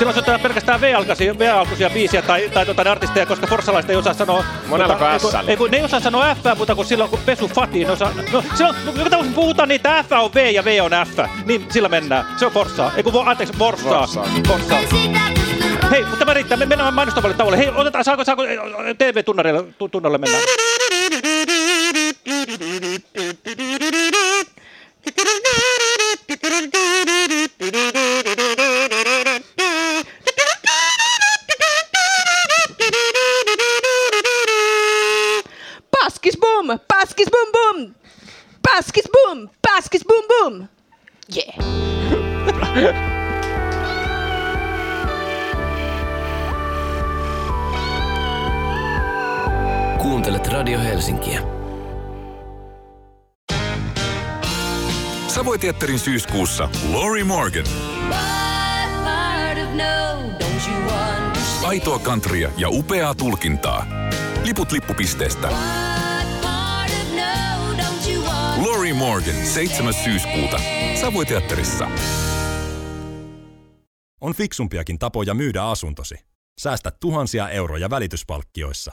Silloin soitetaan pelkästään V-alkuisia, V-alkuisia biisiä tai, tai ne artisteja, koska forsalaiset ei osaa sanoa... Monellako ei kun-? Ei, kun ne ei osaa sanoa F, mutta kun silloin kun pesu fatiin, osaa... No, silloin, joka tapauksessa puhutaan niitä F on V ja V on F, niin sillä mennään. Se on Forsaa. Ei kun, anteeksi. Vorsaa. Forsaa. Hei, mutta tämä riittää. Me mennään mainostavalle tauolle. Hei, otetaan, saako, saako TV-tunnareille tu- tunnalle mennään? Kuuntelet Radio Helsinkiä. Savoiteatterin syyskuussa Lori Morgan. Aitoa kantria ja upeaa tulkintaa. Liput lippupisteestä. Lori Morgan, 7. syyskuuta. Savoiteatterissa. On fiksumpiakin tapoja myydä asuntosi. Säästä tuhansia euroja välityspalkkioissa.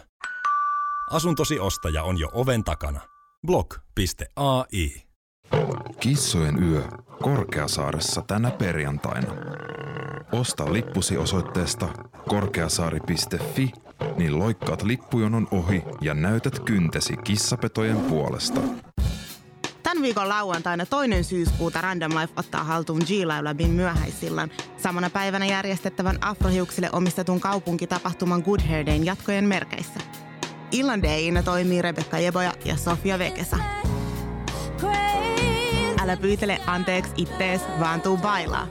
Asuntosi ostaja on jo oven takana. Blog.ai Kissojen yö Korkeasaaressa tänä perjantaina. Osta lippusi osoitteesta korkeasaari.fi, niin loikkaat lippujonon ohi ja näytät kyntesi kissapetojen puolesta. Tämän viikon lauantaina toinen syyskuuta Random Life ottaa haltuun G-Labin myöhäissillan samana päivänä järjestettävän afrohiuksille omistetun kaupunkitapahtuman Good Hair Dayn jatkojen merkeissä. Illan DJinä toimii Rebekka Jeboja ja Sofia Vekesa. älä pyytele anteeksi ittees, vaan tuu bailaa.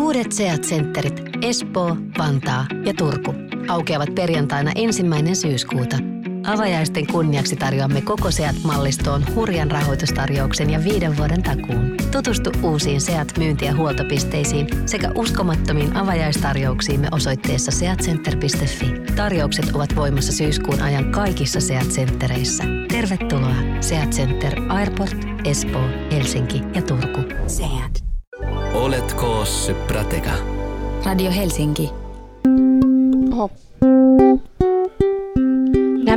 Uudet Seat-sentterit Espoo, Vantaa ja Turku aukeavat perjantaina ensimmäinen syyskuuta. Avajaisten kunniaksi tarjoamme koko Seat-mallistoon hurjan rahoitustarjouksen ja viiden vuoden takuun. Tutustu uusiin Seat myynti- ja huoltopisteisiin sekä uskomattomiin avajaistarjouksiimme osoitteessa seatcenter.fi. Tarjoukset ovat voimassa syyskuun ajan kaikissa Seat-senttereissä. Tervetuloa Seat Center Airport, Espoo, Helsinki ja Turku. Seat. Oletko se prateka? Radio Helsinki. Oho.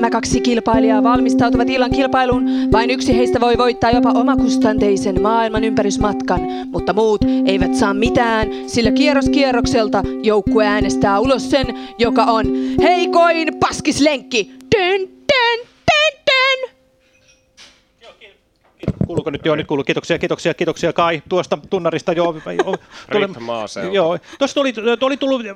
Nämä kaksi kilpailijaa valmistautuvat illan kilpailuun. Vain yksi heistä voi voittaa jopa omakustanteisen maailman ympärysmatkan, mutta muut eivät saa mitään, sillä kierros kierrokselta joukkue äänestää ulos sen, joka on heikoin paskislenkki. Dyn, Kuuluuko nyt? Joo, nyt kuuluu. Kiitoksia, kiitoksia, kiitoksia Kai tuosta tunnarista. Joo, maaseutu. Joo, [laughs] tuossa oli, oli tullut äh,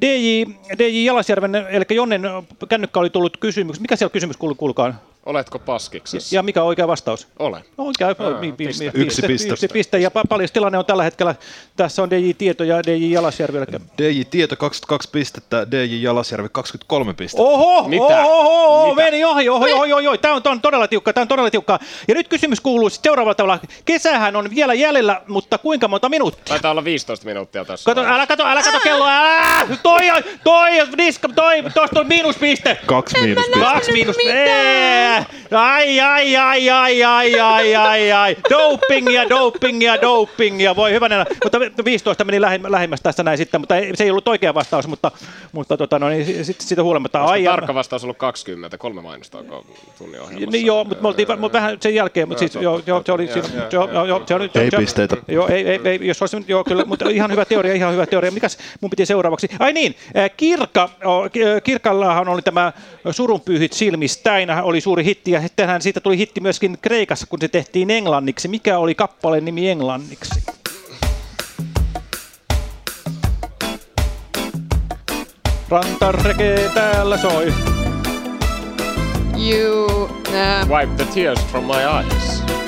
DJ, DJ Jalasjärven, eli Jonnen kännykkä oli tullut kysymys. Mikä siellä kysymys kuuluu, kuulkaan? Oletko paskiksessa? Ja mikä on oikea vastaus? Olen. Oikea, Aa, mi- mi- piste. mi- Yksi piste. Yksi piste. Ja pa- paljon tilanne on tällä hetkellä. Tässä on DJ Tieto ja DJ Jalasjärvi. Eli... DJ Tieto 22 pistettä, DJ Jalasjärvi 23 pistettä. Oho, Mitä? oho, oho, oho Mitä? meni ohi, ohi, ohi, ohi, ohi. Tämä on, tämä on todella tiukka, tämä on todella tiukka. Ja nyt kysymys kuuluu sitten seuraavalla tavalla. Kesähän on vielä jäljellä, mutta kuinka monta minuuttia? Taitaa olla 15 minuuttia tässä. Kato, älä kato, älä kato kelloa, älä! Toi, toi, diska, toi, tosta on miinuspiste. Kaksi miinuspiste. Kaksi Ai, ai, ai, ai, ai, ai, ai, ai. Dopingia, dopingia, dopingia. Voi hyvänen. Mutta 15 meni lähi- lähemmäs tässä näin sitten, mutta ei, se ei ollut oikea vastaus, mutta, mutta tota, no, niin, sitten siitä huolimatta. Ai, tarkka vastaus ollut 20, kolme mainosta tunnin ohjelmassa. niin joo, mutta me oltiin mutta vähän sen jälkeen, mutta siis joo, joo, se oli siinä, joo, joo, joo, joo, se oli, Ei pisteitä. Joo, ei, ei, ei, jos olisi, joo, kyllä, mutta ihan hyvä teoria, ihan hyvä teoria. Mikäs mun piti seuraavaksi? Ai niin, äh, Kirka, Ki- äh, Kirkallahan oli tämä Surunpyyhit silmistäin, oli suuri hitti, ja sittenhän siitä tuli hitti myöskin Kreikassa, kun se tehtiin englanniksi. Mikä oli kappaleen nimi englanniksi? Rantareke täällä soi. You... Uh, Wipe the tears from my eyes.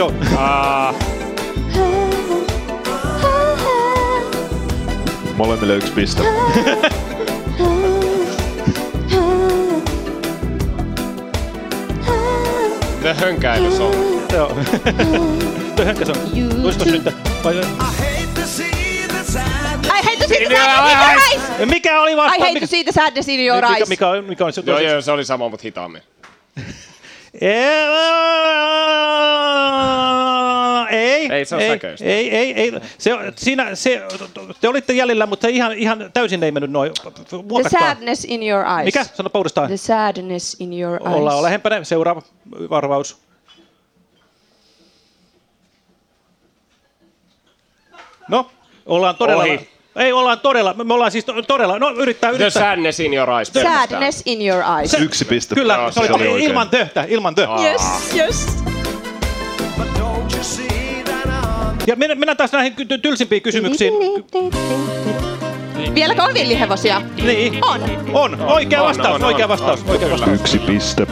Oikein, joo. [laughs] Molemmille yksi piste. The hönkäilysong. Joo. The hönkäsong. Olisiko nyt? Vai, I hate to see the sadness in your eyes. mikä oli vastaus? I hate Mikä- to see the sadness in your mikä, eyes. mikä, on, mikä on se? Joo, joo, se oli sama, mutta hitaammin. Ei, Ei, se on ei, säköistä. ei, ei, ei. Se, siinä, se, te olitte jäljellä, mutta se ihan, ihan täysin ei mennyt noin. The sadness in your eyes. Mikä? Sano uudestaan. The sadness in your eyes. Ollaan lähempänä. Seuraava varvaus. No, ollaan todella... Ohi. Ei, ollaan todella, me ollaan siis to- todella, no yrittää, The yrittää. sadness in your eyes. Sadness in your eyes. Yksi piste. Kyllä, Joo, se oli, se oli oikein. ilman töhtä, ilman tö. Yes, yes. Ja mennään, mennään taas näihin tylsimpiin kysymyksiin. Vieläkö on villihevosia? Niin. On. On, oikea On, vastaus, on, oikea vastaus, on, oikea vastaus. Yksi piste.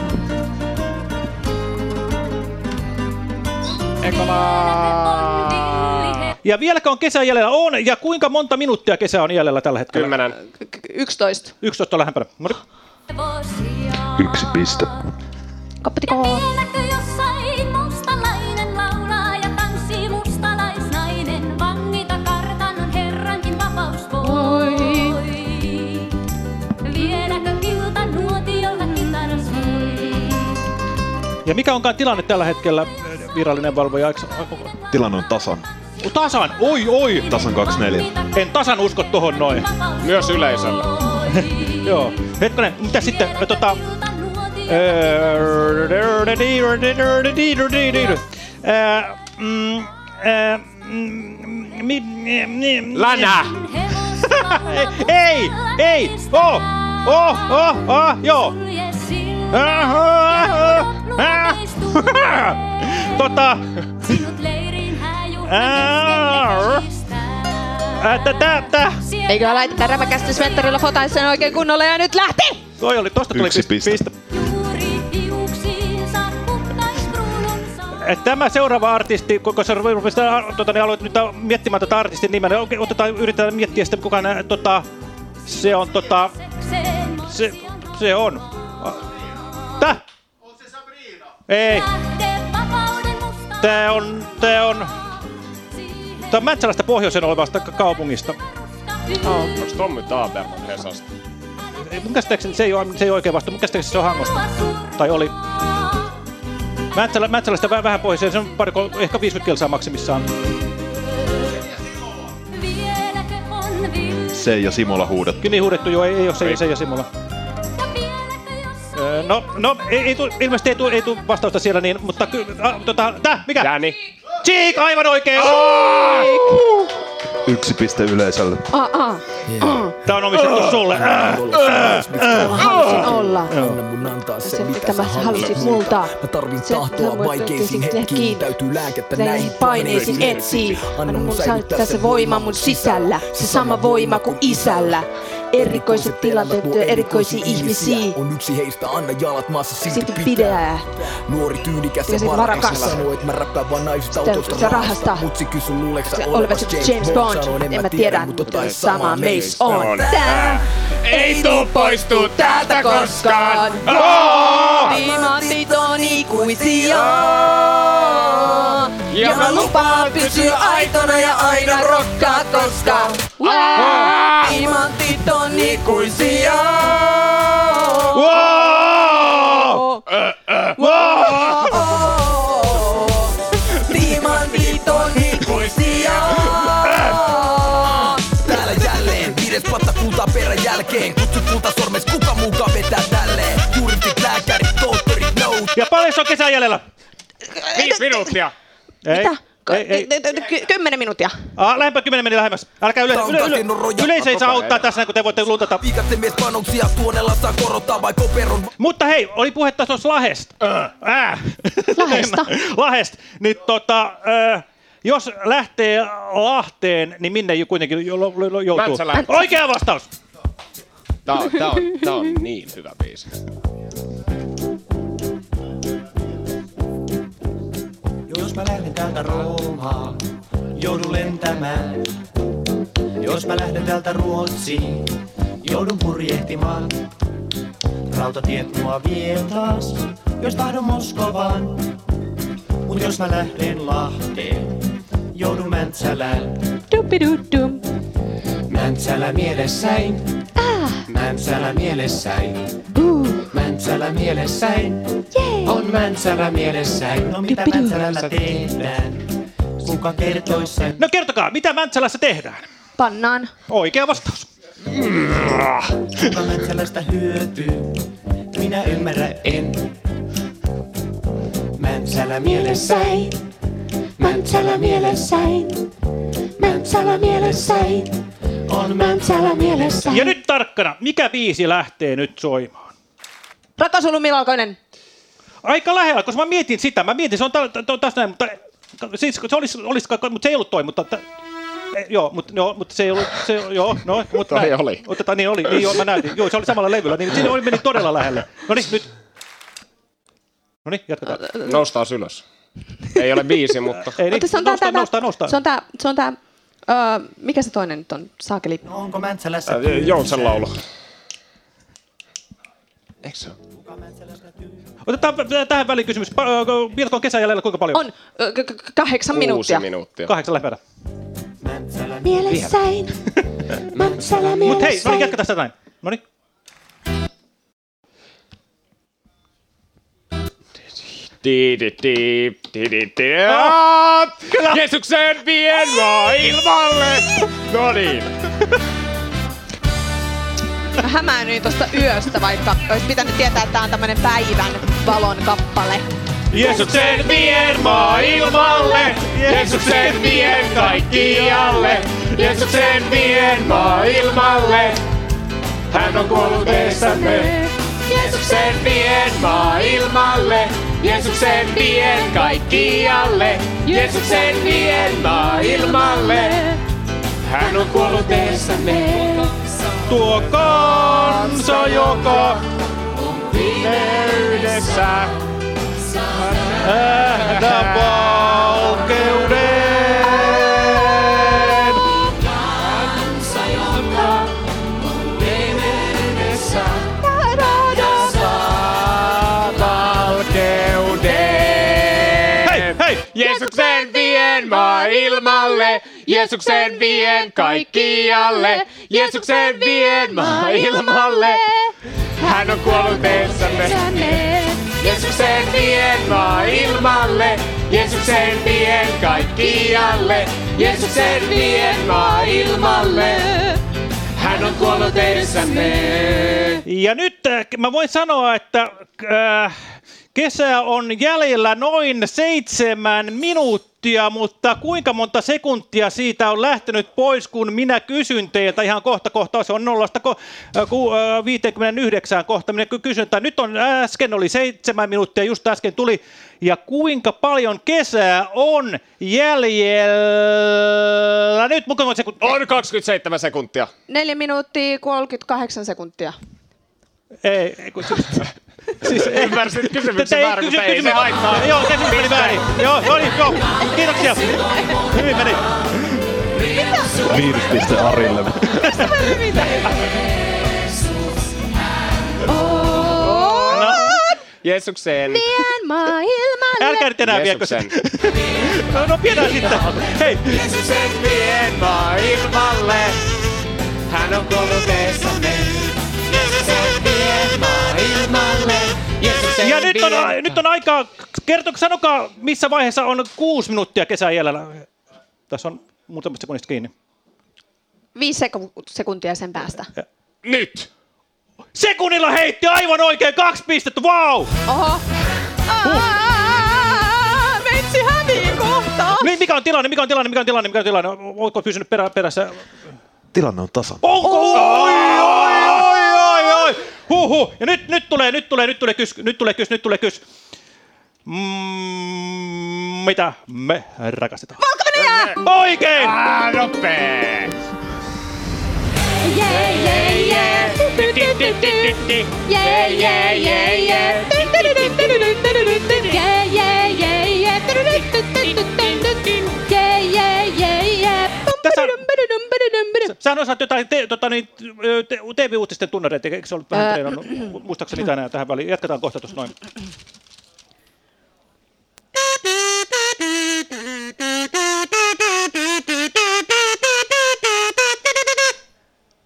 Ja vieläkö on kesä jäljellä? On, ja kuinka monta minuuttia kesä on jäljellä tällä hetkellä? Kymmenen. 11. 11 on lähempänä. No niin. Yksi piste. Kappatiko? Ja mikä onkaan tilanne tällä hetkellä, eh, virallinen valvoja? Eikö, Tilanne on tasan. tasan, oi oi! Tasan 24. En tasan usko tohon noin. Myös yleisöllä. Joo. Hetkonen, mitä sitten? Tota, mm, mm, Länä! ei, ei, oh, oh, oh, oh, joo. [laughs] Tota, Ää, tä- tä- tä. Eikö laiteta räväkästä Sventerillä fotaisen oikein kunnolla ja nyt lähti! Toi oli, tosta tuli Yksi piste. piste. Et Tämä seuraava artisti, kun sä rupesit, tota, niin aloit nyt miettimään tätä artistin nimeä, niin oikein otetaan, yritetään miettiä sitten, kuka nää, tota, se on, tota, se, se on. Täh? Ei. Tää on, tää on, tää on Mäntsälasta pohjoisen olevasta ka- kaupungista. Onks Tommy Taberman Hesasta? Mun käsittääkseni se ei ole, se ei ole oikein vasta, mun käsittääkseni se on Hangosta. Tai oli. Mäntsälä, Mäntsälästä vähän, vähän pohjoiseen, se on pari, kol- ehkä 50 kilsaa maksimissaan. Se ja Simola huudet. Kyllä niin huudettu jo, ei, ei ole se, se ja Simola. No, no ei, ei tuu, ilmeisesti ei tule ei tuu vastausta siellä niin, mutta ky, a, tota, tää, mikä? Jani. Cheek, aivan oikein! Yksi piste yleisölle. Ah, ah. Tää on omistettu sulle. Mä halusin olla. Anna mun antaa se, Se, mitä mitä sä halusit multa. Mä tarvin Se, tahtoa vaikeisiin hetkiin. Täytyy lääkettä Näihin paineisiin etsii. Anna mun säilyttää se voima mun sisällä. Se sama voima kuin isällä. Erikoiset tilanteet, erikoisia ihmisiä. On yksi heistä, anna jalat maassa, silti Silti pitää. pidää. Nuori tyylikäs Ja ja varakas. Sanoo, et mä räppään vaan naisista autosta sitä rahasta. Mutsi kysy luuleeks sä Se olevas olevas James Bond. Sanoin, En mä tiedä, mutta sama meis on. Tää Ei tuu poistuu täältä koskaan! Timantit on ikuisia. Ja mä lupaan pysyä aitona ja aina rokkaa, koska Timantit on ikuisia. Timantit on ikuisia. Täällä jälleen viides patta kultaa perän jälkeen. Kutsu kulta sormes, kuka muukaan vetää tälleen. Juristit, lääkärit, tohtorit, no. Ja paljon se on kesän jäljellä? Viisi minuuttia. Ei, Mitä? Ei, ei. Ky- Kymmenen minuuttia. Ah, lähempää 10 meni lähemmäs. Älkää yle, yle, yle, yleisö ei saa auttaa tässä, kun te voitte luntata. Viikatte mies panoksia tuonella saa korottaa vai koperon. Mutta hei, oli puhetta tuossa Lahesta. [laughs] Äh. Lahesta? Lahesta. Niin tota, äh, jos lähtee Lahteen, niin minne kuitenkin jo- lo- lo- joutuu? Oikea vastaus! Tää on, tää on, tää on niin hyvä biisi. Jos mä lähden täältä Roomaan, joudun lentämään. Jos mä lähden täältä Ruotsiin, joudun purjehtimaan. Rautatiet mua vie taas, jos tahdon Moskovaan. Mut jos mä lähden Lahteen, joudun Mäntsälään. Dupidudum. Mäntsälä mielessäin, Ah. Mäntsälä mielessäin. Uh. Mäntsälä mielessäin, on Mäntsälä mielessäin. No mitä Mäntsälällä tehdään? Kuka kertois sen? No kertokaa, mitä Mäntsälässä tehdään? Pannaan. Oikea vastaus. Kuka Mäntsälästä hyötyy? Minä ymmärrä en. Mäntsälä mielessäin, Mäntsälä mielessäin, Mäntsälä mielessäin, on Mäntsälä mielessäin. Ja nyt tarkkana, mikä biisi lähtee nyt soimaan? Rakas ollut Milalkoinen. Aika lähellä, koska mä mietin sitä. Mä mietin, se on tä- tä- tässä näin, mutta siis se olisi, olisi mutta se ei ollut toi, mutta tä- eh, Joo, mutta, joo, mutta se ei ollut, se, joo, no, mutta [laughs] Toi näin. oli. Otetaan, niin oli, niin joo, mä näytin. Joo, se oli samalla levyllä, niin siinä oli, meni todella lähelle. No niin, nyt. No niin, jatketaan. Noustaan ylös. Ei ole biisi, mutta... Ei niin, se on tää, noustaan, tää, noustaan, noustaan. Se on tää, se on tää, öö, mikä se toinen nyt on? Saakeli. No onko Mäntsälässä Äh, Joutsen laulu. Eikö se? Otetaan tähän väliin kysymys. Vieläkö on kesän jäljellä kuinka paljon? On k- k- kahdeksan minuuttia. minuuttia. Kahdeksan lähdetään. Mielessäin. Mäntsälä Mut hei, no niin mielessäin. jatketaan sitä näin. No niin. Jeesuksen vien maailmalle! No niin. Mä hämäännyin tosta yöstä, vaikka olisi pitänyt tietää, että tää on tämmönen päivän valon kappale. Jeesuksen vien maailmalle, Jeesuksen vien kaikkialle, Jeesuksen vien maailmalle. Hän on kuollut eessämme. Jeesuksen vien maailmalle, Jeesuksen vien kaikkialle, Jeesuksen vien maailmalle. Hän on kuollut eessämme. Tuo kansa, joka pimeydessä nähdä valkeuden. Kansa, joka on pimeydessä ja saa valkeuden. Hei, hei! Jeesuksen vien maailmalle, Jeesuksen vien kaikkialle, Jeesuksen vien maailmalle. Hän on kuollut eessämme. Jeesuksen vien maailmalle, Jeesuksen vien kaikkialle, Jeesuksen vien maailmalle. Hän on kuollut edessämme. Ja nyt äh, mä voin sanoa, että äh, kesä on jäljellä noin seitsemän minuuttia, mutta kuinka monta sekuntia siitä on lähtenyt pois, kun minä kysyn teiltä ihan kohta kohta, se on nollasta ko, äh, ku, äh, 59 kohta, minä ky- kysyn, että nyt on äsken oli seitsemän minuuttia, just äsken tuli, ja kuinka paljon kesää on jäljellä, nyt mukaan sekuntia. On 27 sekuntia. 4 minuuttia 38 sekuntia. Ei, ei kun siis... siis Ymmärsit kysymyksen Te- väärin, mutta kysy- ei se kysymys- haittaa. Joo, kysymys meni väärin. Joo, joo, niin, joo. Kiitoksia. Hyvin meni. Viisi piste Arille. Jeesuksen. Vien maailmalle. Älkää nyt enää viekö Jeesuksen. No, no pidä sitten. Hei. Jeesuksen vien maailmalle. Hän on kuollut eessämme. Jeesuksen vien maailmalle. Jeesuksen Ja nyt on, nyt on aikaa, kerto, sanokaa missä vaiheessa on kuusi minuuttia kesän jäljellä. Tässä on muutamasta sekunnista kiinni. Viisi seku- sekuntia sen päästä. Nyt! Sekunnilla heitti aivan oikein kaksi pistettä, wow! Oho. Aa, Metsi hävii kohta. Niin, mikä on tilanne, mikä on tilanne, mikä on tilanne, mikä on tilanne? Oletko pysynyt perä, perässä? Tilanne on tasan. Onko? Oi, oi, oi, oi. Huhu. Ja nyt, nyt tulee, nyt tulee, nyt tulee kys, nyt tulee kys, nyt tulee kys. Mm, mitä me rakastetaan? Valko-Venäjä! Oikein! Ah, nopee! Yeah, yeah, yeah. Yeah, yeah, yeah, yeah. Yeah, yeah, yeah, yeah. Yeah, Sähän osaat jotain te, tota, niin, te, TV-uutisten tunnareita, eikö se ollut vähän treenannut? Muistaakseni tänään tähän väliin. Jatketaan kohta tuossa noin.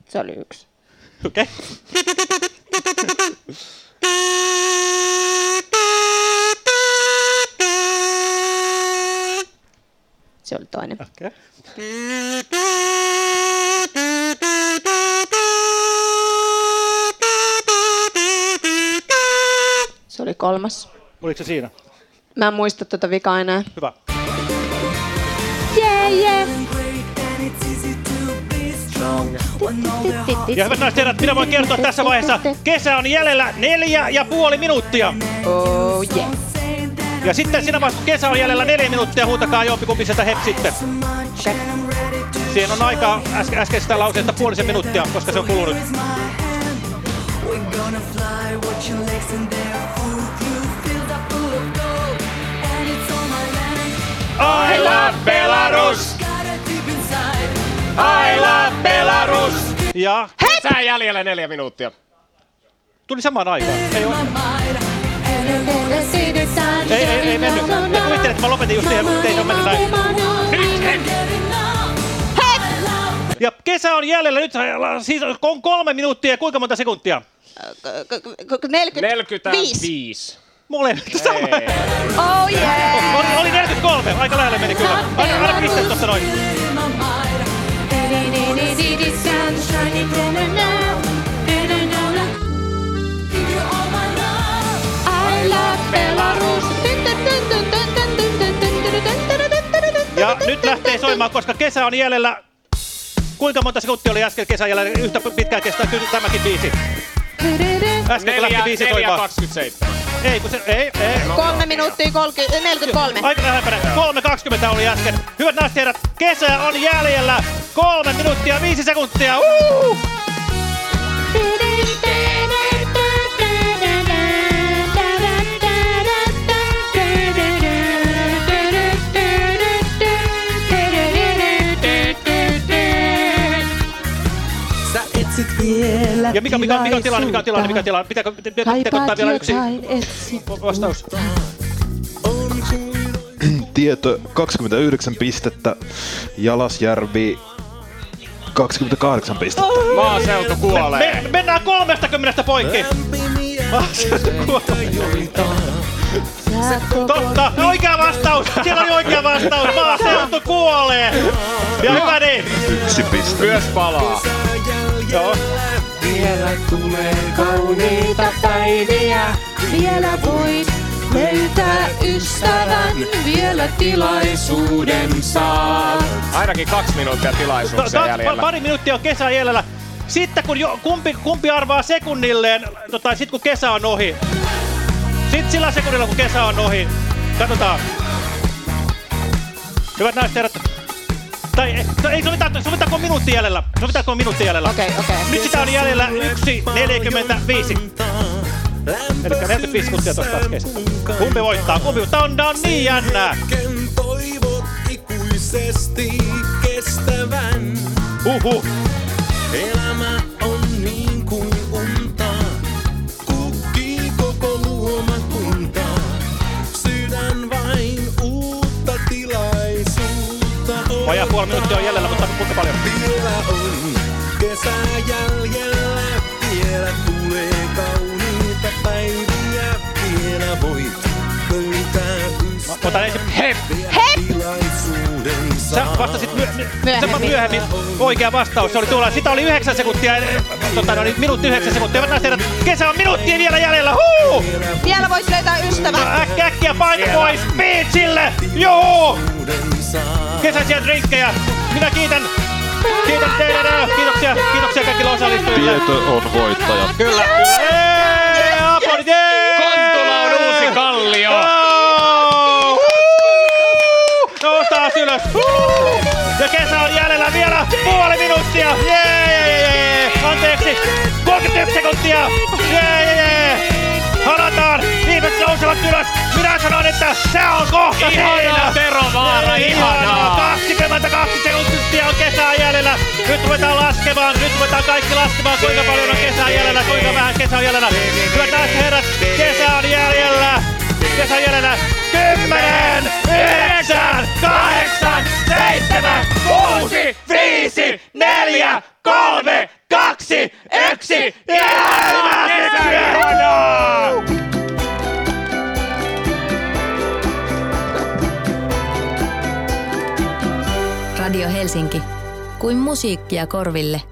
Se oli yksi. Okei. Se oli toinen. Okay. Kolmas. Oliko se siinä? Mä en muista tuota vikaa enää. Hyvä. Yeah, yeah. Ja hyvät naiset herrat, minä voin kertoa tässä vaiheessa, kesä on jäljellä neljä ja puoli minuuttia. Oh yeah. Ja sitten siinä vaiheessa, kun kesä on jäljellä neljä minuuttia, huutakaa jompikumpi sieltä hep sitten. Siihen on aikaa äske- äskeisestä lauseesta puolisen minuuttia, koska se on kulunut. I love Belarus! I love Belarus! Ja Sää jäljellä neljä minuuttia. tuli samaan aikaan. Ei, ole. ei, ei, ei mennyt. Ja kuvittelin, että mä lopetin just siihen, mutta ei se ole mennyt näin. Ja kesä on jäljellä nyt, siis on kolme minuuttia ja kuinka monta sekuntia? 45. 45. Molemmat sama. Oh yeah! Oli, oli 43, aika lähelle meni kyllä. Anna, anna pisteet tosta noin. Ja nyt lähtee soimaan, koska kesä on jäljellä. Kuinka monta sekuntia oli äsken kesän jäljellä? Yhtä pitkään kestää kyllä tämäkin biisi. Äsken kun lähti biisi soimaan. 27. Ei, kun se, ei, ei. Kolme minuuttia 30, 43. Aika lähempänä. 3.20 oli äsken. Hyvät naiset herrat, kesä on jäljellä. Kolme minuuttia, viisi sekuntia. Uh! Vielä Ja mikä, mikä, mikä on tilanne, mikä on tilanne, mikä on tilanne? Pitääkö, pitääkö, pitääkö ottaa vielä yksi vastaus? [clears throat] Tieto 29 pistettä, Jalasjärvi 28 pistettä. Maaseutu kuolee. Me, mennään 30 poikki. Maaseutu kuolee. Totta, oikea vastaus! Siellä oli oikea vastaus! Maaseutu kuolee! Ja hyvä niin! Yksi piste. Myös palaa. Joo. Vielä tulee kauniita päiviä. Vielä voit löytää ystävän. Vielä tilaisuuden saat. Ainakin kaksi minuuttia tilaisuuksia jäljellä. Pari minuuttia on kesä jäljellä. Sitten kun jo, kumpi, kumpi arvaa sekunnilleen, tai sitten kun kesä on ohi. Sitten sillä sekunnilla kun kesä on ohi. Katsotaan. Hyvät naiset ja herrat. Tai ei, tai ei sovitaanko, sovitaanko minuutti jäljellä? Sovitaanko minuutti jäljellä? Okei, okei. Nyt sitä on jäljellä 1.45. Eli 45 sekuntia tuosta äskeistä. Kumpi voittaa? Kumpi? Tää on, tää on niin jännää. toivot ikuisesti kestävän. Huhhuh. Puoli minuuttia on jäljellä, mutta kuinka paljon? Vielä on kesä jäljellä, vielä tulee kauniita päiviä. Vielä voit löytää ystävän. Otan ensin hep. Tilaisuuden Sä vastasit myö myöhemmin. myöhemmin. Oikea vastaus. Se oli tuolla. Sitä oli 9 sekuntia. Tota, no, niin, minuutti 9 sekuntia. Hyvät naiset ja herrat, kesä on minuuttia vielä jäljellä. Huu! Vielä vois löytää ystävän. äkkiä, äkkiä paino pois. Beachille. Joo! Kesäisiä drinkkejä. Minä kiitän. Kiitän teidän. äh, Kiitoksia. Kiitoksia kaikille osallistujille. Tieto on voittaja. Kyllä. Eee, aplodit. Kontula on uusi kallio. Ylös. Ja kesä on jäljellä vielä puoli minuuttia. Jee, jee, jee, jee. Anteeksi. 31 sekuntia. Jee, jee, jee. Viimeiset nousevat ylös. Minä sanon, että se on kohta Ihanaa, siinä. Tero Vaara, ihanaa. 22 sekuntia on kesää jäljellä. Nyt ruvetaan laskemaan. Nyt ruvetaan kaikki laskemaan, kuinka paljon on kesää jäljellä, kuinka vähän kesää on jäljellä. Hyvät naiset herrat, kesä on jäljellä. Kesä on jäljellä. 10, 9, 8, 7, 6, 5, 4, 3, 2, 1. Ja Radio Helsinki. Kuin musiikkia korville.